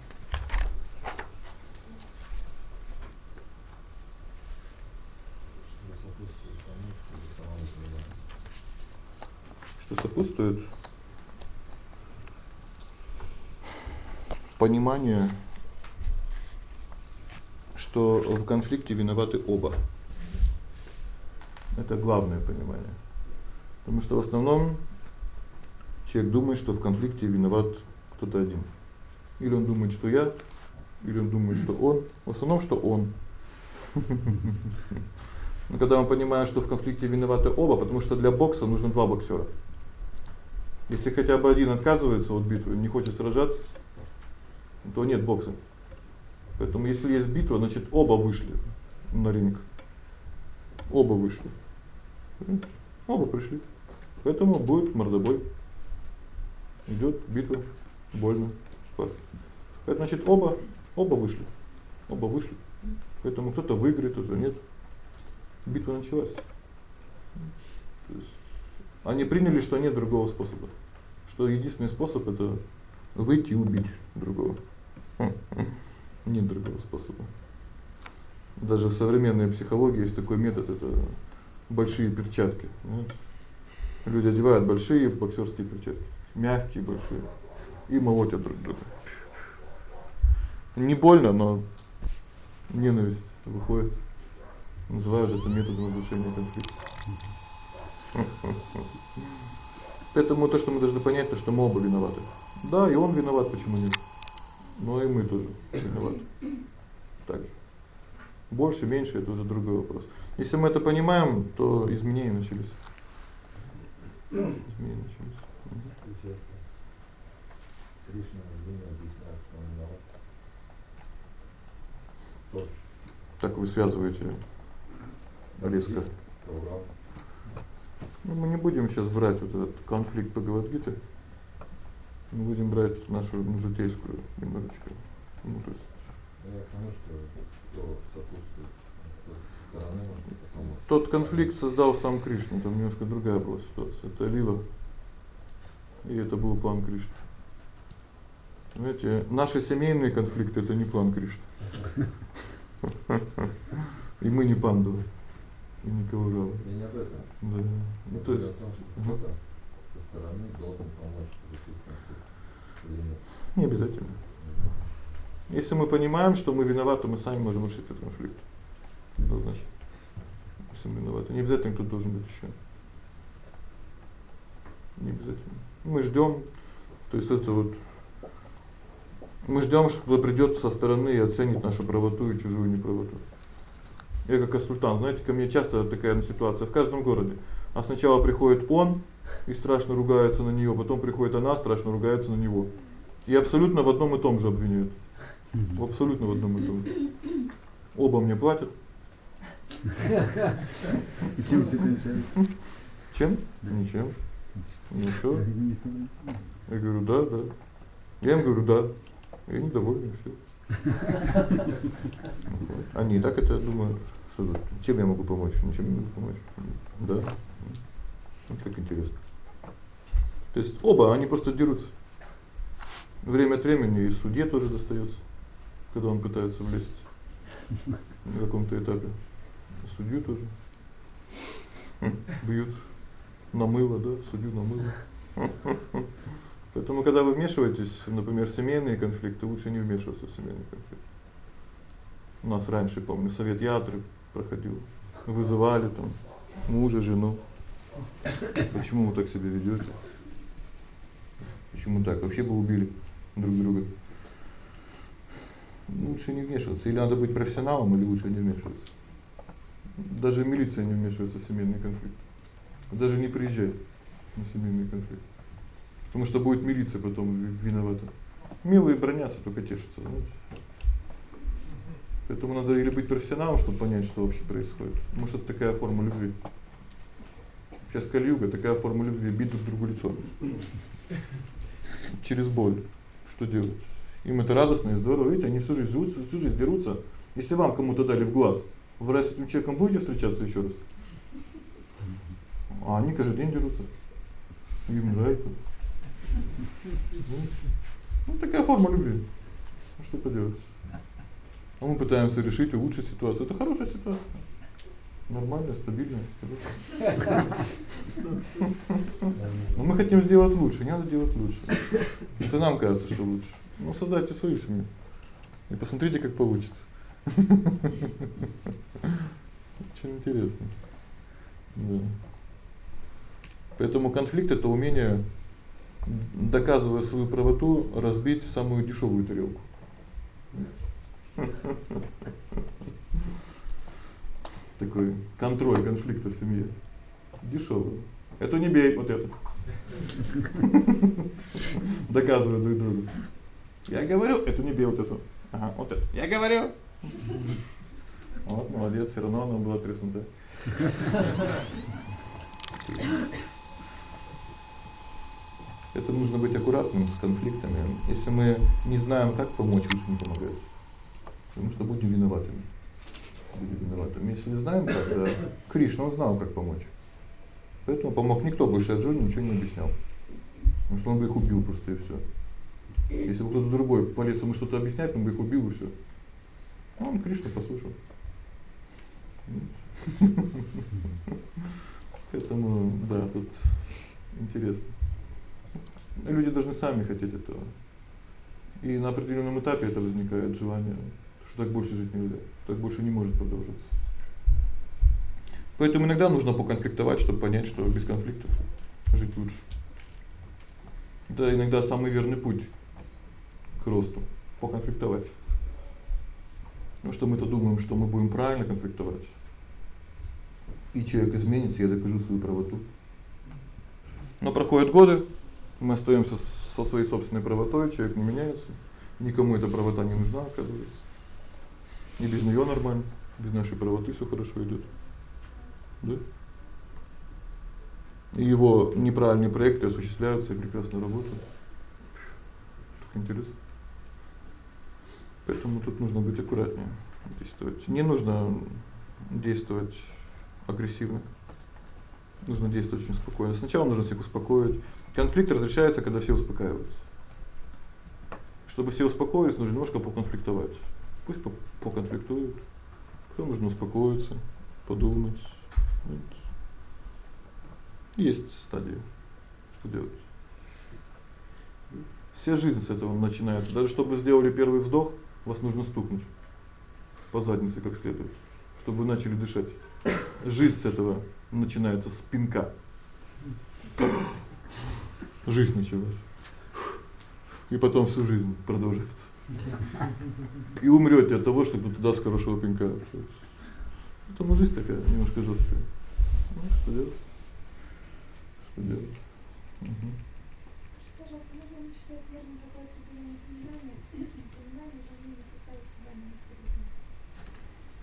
Что сопутствует? Понимание, что в конфликте виноваты оба. Это главное понимание. Потому что в основном человек думает, что в конфликте виноват кто-то один. Или он думает, что я, или он думает, что он, в основном что он. Но когда мы понимаем, что в конфликте виноваты оба, потому что для бокса нужно два боксера. Если хотя бы один отказывается от битвы, не хочет сражаться, то нет бокса. Поэтому если есть битва, значит, оба вышли на ринг. Оба вышли. Оба пришли. Поэтому будет мордобой. Идёт битва, больно. Это значит оба оба вышли. Оба вышли. Поэтому кто-то выиграет, кто-то нет. Битва началась. То есть они приняли, что нет другого способа. Что единственный способ это выйти и убить другого. Нет другого способа. Даже в современной психологии есть такой метод это большие перчатки, знаете. Люди одевают большие боксерские перчатки, мягкие, большие, и молотят друг друга. Не больно, но ненависть выходит. Называют это методом разрешения конфликта. Поэтому то, что мы должны понять, то что мы оба виноваты. Да, и он виноват, почему нет? Но и мы тоже виноваты. Так же. Больше, меньше это уже другой вопрос. Если мы это понимаем, то изменения начались. Изменения начались. Кришна. Так вы связываете резко. Ну, мы не будем сейчас брать вот этот конфликт Бхагавад-гиты. Мы будем брать нашу ну, житейскую немножечко. Ну, то есть я к тому, что кто сопутствует, стороны может помочь. Тот конфликт создал сам Кришна, там немножко другая была ситуация. Это лила. И это был план Кришны. Знаете, наши семейные конфликты это не план Кришны. И мы не пандавы. И не Кауравы. Я не об этом. Да. Ну то есть том, что кто-то со стороны должен помочь решить конфликт. Или нет? не обязательно. Если мы понимаем, что мы виноваты, мы сами можем решить этот конфликт. Однозначно. Если мы виноваты, не обязательно кто-то должен быть ещё. Не обязательно. Мы ждём, то есть это вот мы ждём, что кто-то придёт со стороны и оценит нашу правоту и чужую неправоту. Я как консультант, знаете, ко мне часто такая ситуация в каждом городе. А сначала приходит он и страшно ругается на неё, потом приходит она, страшно ругается на него. И абсолютно в одном и том же обвиняют. Абсолютно в одном и том же. Оба мне платят. И чем все кончается? Чем? Ничем. Ничего. Я говорю: "Да, да". Я им говорю: "Да". И они довольны всё. Они и так это думают, что чем я могу помочь? Ничем не могу помочь. Да. Вот как интересно. То есть оба они просто дерутся. Время от времени и судье тоже достаётся, когда он пытается влезть на каком-то этапе. Судью тоже бьют на мыло, да, судью на мыло. Поэтому когда вы вмешиваетесь, например, в семейные конфликты, лучше не вмешиваться в семейный конфликт. У нас раньше, помню, совет ятры проходил. Вызывали там мужа, жену. Почему вы так себя ведёте? Почему так? Вообще бы убили друг друга. Лучше не вмешиваться. Или надо быть профессионалом, или лучше не вмешиваться. Даже милиция не вмешивается в семейный конфликт. Даже не приезжает на семейный конфликт. Потому что будет милиция потом виновата. Милые бронятся, только тешатся, знаете. Поэтому надо или быть профессионалом, чтобы понять, что вообще происходит. Может, это такая форма любви. Сейчас кальюга такая форма любви бить друг другу лицом. Через боль. Что делать? Им это радостно и здорово, видите, они всю жизнь живут, всю жизнь дерутся. Если вам кому-то дали в глаз, вы раз с этим человеком будете встречаться ещё раз? А они каждый день дерутся. Им нравится. Ну такая форма любви. Ну что поделать? А мы пытаемся решить, улучшить ситуацию. Это хорошая ситуация. Нормальная, стабильная. Но мы хотим сделать лучше, не надо делать лучше. Это нам кажется, что лучше. Ну создайте свою семью. И посмотрите, как получится. Очень интересно. Да. Поэтому конфликт это умение доказывая свою правоту, разбить самую дешёвую тарелку. Такой контроль конфликта в семье. Дешёвый. Это не бей вот это. Доказывают друг другу. Я говорю, это не бей вот это. Ага, вот это. Я говорю. Вот, молодец, всё равно она была треснута. Это нужно быть аккуратным с конфликтами. Если мы не знаем, как помочь, лучше не помогать. Потому что будем виноватыми. Будем виноватыми. Если не знаем, как, Кришна знал, как помочь. Поэтому помог никто больше Арджуне ничего не объяснял. Потому что он бы их убил просто и всё. Если бы кто-то другой полез ему что-то объяснять, он бы их убил и всё. А он Кришна послушал. Поэтому, да, тут интересно. Люди должны сами хотеть этого. И на определённом этапе это возникает желание, что так больше жить нельзя, так больше не может продолжаться. Поэтому иногда нужно поконфликтовать, чтобы понять, что без конфликтов жить лучше. Да, иногда самый верный путь к росту поконфликтовать. Ну что мы-то думаем, что мы будем правильно конфликтовать. И человек изменится, я докажу свою правоту. Но проходят годы, мы остаёмся со своей собственной правотой, человек не меняется. Никому эта правота не нужна, оказывается. И без неё нормально, без нашей правоты всё хорошо идёт. Да? И его неправильные проекты осуществляются и прекрасно работают. Так интересно. Поэтому тут нужно быть аккуратнее действовать. Не нужно действовать агрессивно. Нужно действовать очень спокойно. Сначала нужно всех успокоить, Конфликт разрешается, когда все успокаиваются. Чтобы все успокоились, нужно немножко поконфликтовать. Пусть поконфликтуют. Потом нужно успокоиться, подумать. Вот. Есть стадия. Что делать? Вся жизнь с этого начинается. Даже чтобы сделали первый вздох, вас нужно стукнуть по заднице как следует, чтобы вы начали дышать. Жизнь с этого начинается с пинка жизнь началась. И потом всю жизнь продолжается. И умрёте от того, что кто-то даст хорошего пинка. Это жизнь такая, немножко жёсткая. Ну, что делать? Что делать? Угу.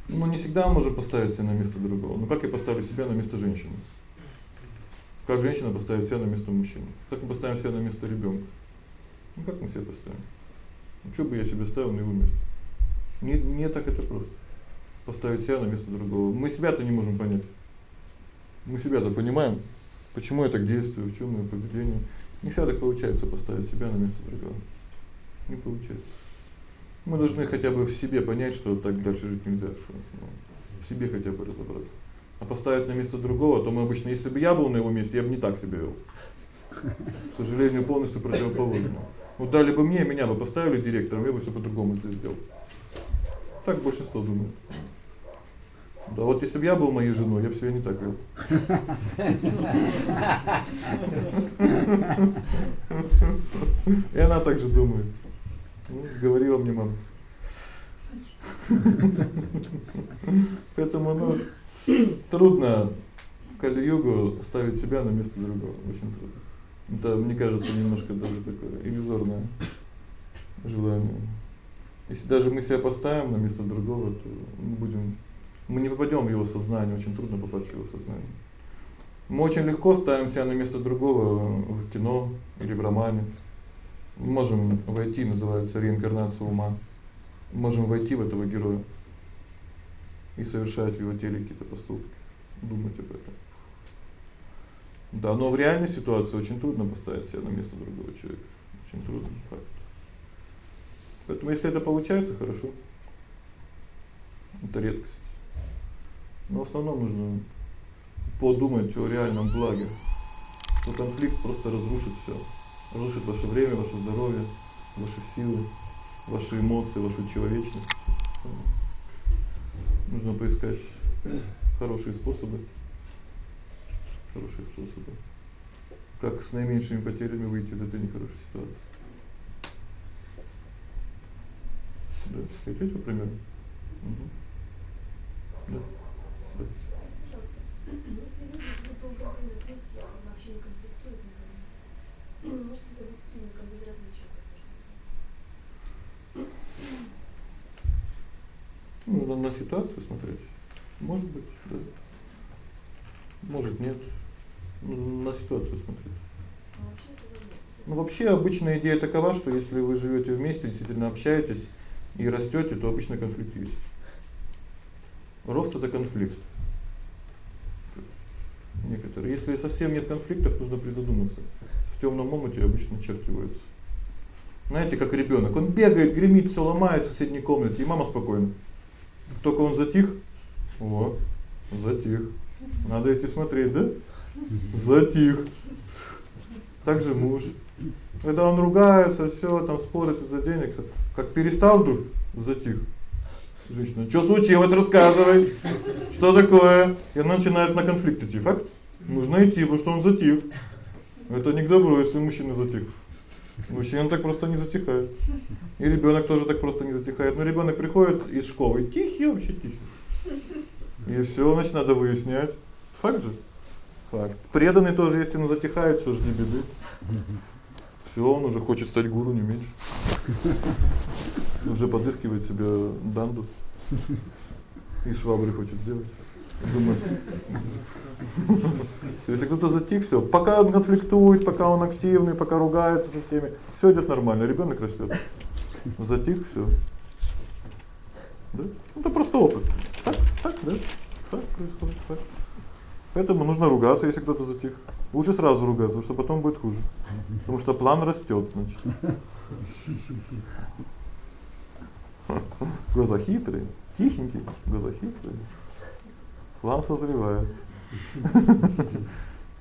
Ну, не всегда мы можем поставить себя на место другого. Но как я поставлю себя на место женщины? Как женщина поставит себя на место мужчины? Как мы поставим себя на место ребёнка? Ну как мы себя поставим? Ну что бы я себя ставил на его место? Не не так это просто. Поставить себя на место другого. Мы себя-то не можем понять. Мы себя-то понимаем, почему я так действую, в чём моё поведение. Не всегда так получается поставить себя на место другого. Не получается. Мы должны хотя бы в себе понять, что так дальше жить нельзя, что ну, в себе хотя бы разобраться. А поставить на место другого, то мы обычно, если бы я был на его месте, я бы не так себя вел. К сожалению, полностью противоположно. Вот дали бы мне, меня бы поставили директором, я бы всё по-другому сделал. Так большинство думает. Да вот если бы я был моей женой, я бы себя не так вел. И она так же думает. Ну, говорила мне мама. Поэтому ну трудно в Кали-югу ставить себя на место другого, очень трудно. Это, мне кажется, немножко даже такое иллюзорное желание. Если даже мы себя поставим на место другого, то мы будем мы не попадём в его сознание, очень трудно попасть в его сознание. Мы очень легко ставим себя на место другого в кино или в романе. Мы можем войти, называется реинкарнация ума. Можем войти в этого героя и совершать в его теле какие-то поступки, думать об этом. Да, но в реальной ситуации очень трудно поставить себя на место другого человека. Очень трудно, факт. Поэтому если это получается, хорошо. Это редкость. Но в основном нужно подумать о реальном благе. Что конфликт просто разрушит всё. Разрушит ваше время, ваше здоровье, ваши силы, ваши эмоции, вашу человечность. Нужно поискать хорошие способы. Хорошие способы. Как с наименьшими потерями выйти из этой нехорошей ситуации. Да, хотите пример? Угу. Да. Да. Ну, надо на ситуацию смотреть. Может быть, да. Может, нет. Ну, на ситуацию смотреть. Заметно. Ну вообще обычная идея такова, что если вы живёте вместе, действительно общаетесь и растёте, то обычно конфликт есть. Рост это конфликт. Некоторые. Если совсем нет конфликтов, нужно призадуматься. В тёмном омуте обычно черти водятся. Знаете, как ребёнок, он бегает, гремит, всё ломает в соседней комнате, и мама спокойна. Только он затих. О, затих. Надо идти смотреть, да? Затих. Так же муж. Когда он ругается, всё, там спорит из-за денег, как перестал вдруг затих. Женщина: "Что случилось, рассказывай. Что такое?" И начинает на конфликт идти. Факт? Нужно идти, потому что он затих. Это не к добру, если мужчина затих. Мужчина так просто не затихает. И ребёнок тоже так просто не затихает. Но ребёнок приходит из школы тихий, вообще тихий. И всё, значит, надо выяснять. Факт же. Факт. Преданный тоже, если он затихает, всё жди беды. Всё, он уже хочет стать гуру не меньше. Уже подыскивает себе данду. И швабры хочет сделать. Думает. Если кто-то затих, всё, пока он конфликтует, пока он активный, пока ругается со всеми, всё идёт нормально, ребёнок растёт. Затих всё. Да? Это просто опыт. Так, так, да? Так происходит, так. Поэтому нужно ругаться, если кто-то затих. Лучше сразу ругаться, потому что потом будет хуже. Потому что план растёт, значит. Глаза хитрые, тихенькие, глаза хитрые. План созревает.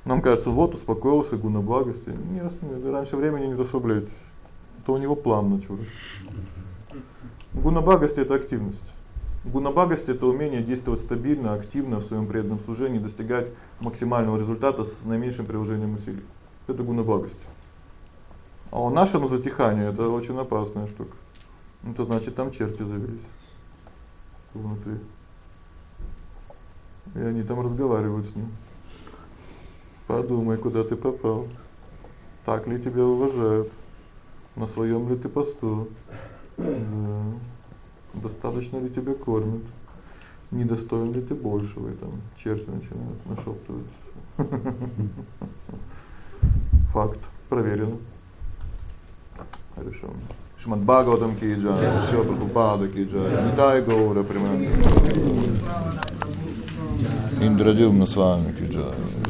Нам кажется, вот успокоился, гуна благости. Нет, нет, раньше времени не расслабляйтесь. То у него план начался. Гуна благости это активность. Гуна благости это умение действовать стабильно, активно в своём преданном служении, достигать максимального результата с наименьшим приложением усилий. Это гуна благости. А у нашему затиханию это очень опасная штука. Ну то значит там черти завелись. Внутри. И они там разговаривают с ним. Подумай, куда ты попал. Так ли тебя уважают? На своём ли ты посту? Да. Достаточно ли тебя кормят? Недостоин ли ты большего? Там черти начинают нашептывать. Факт проверено. Хорошо. Шримад Бхагаватам ки джай, Шила Прабхупада ки джай, Нитай Гаура Примананда. Индрадюмна с вами ки джай.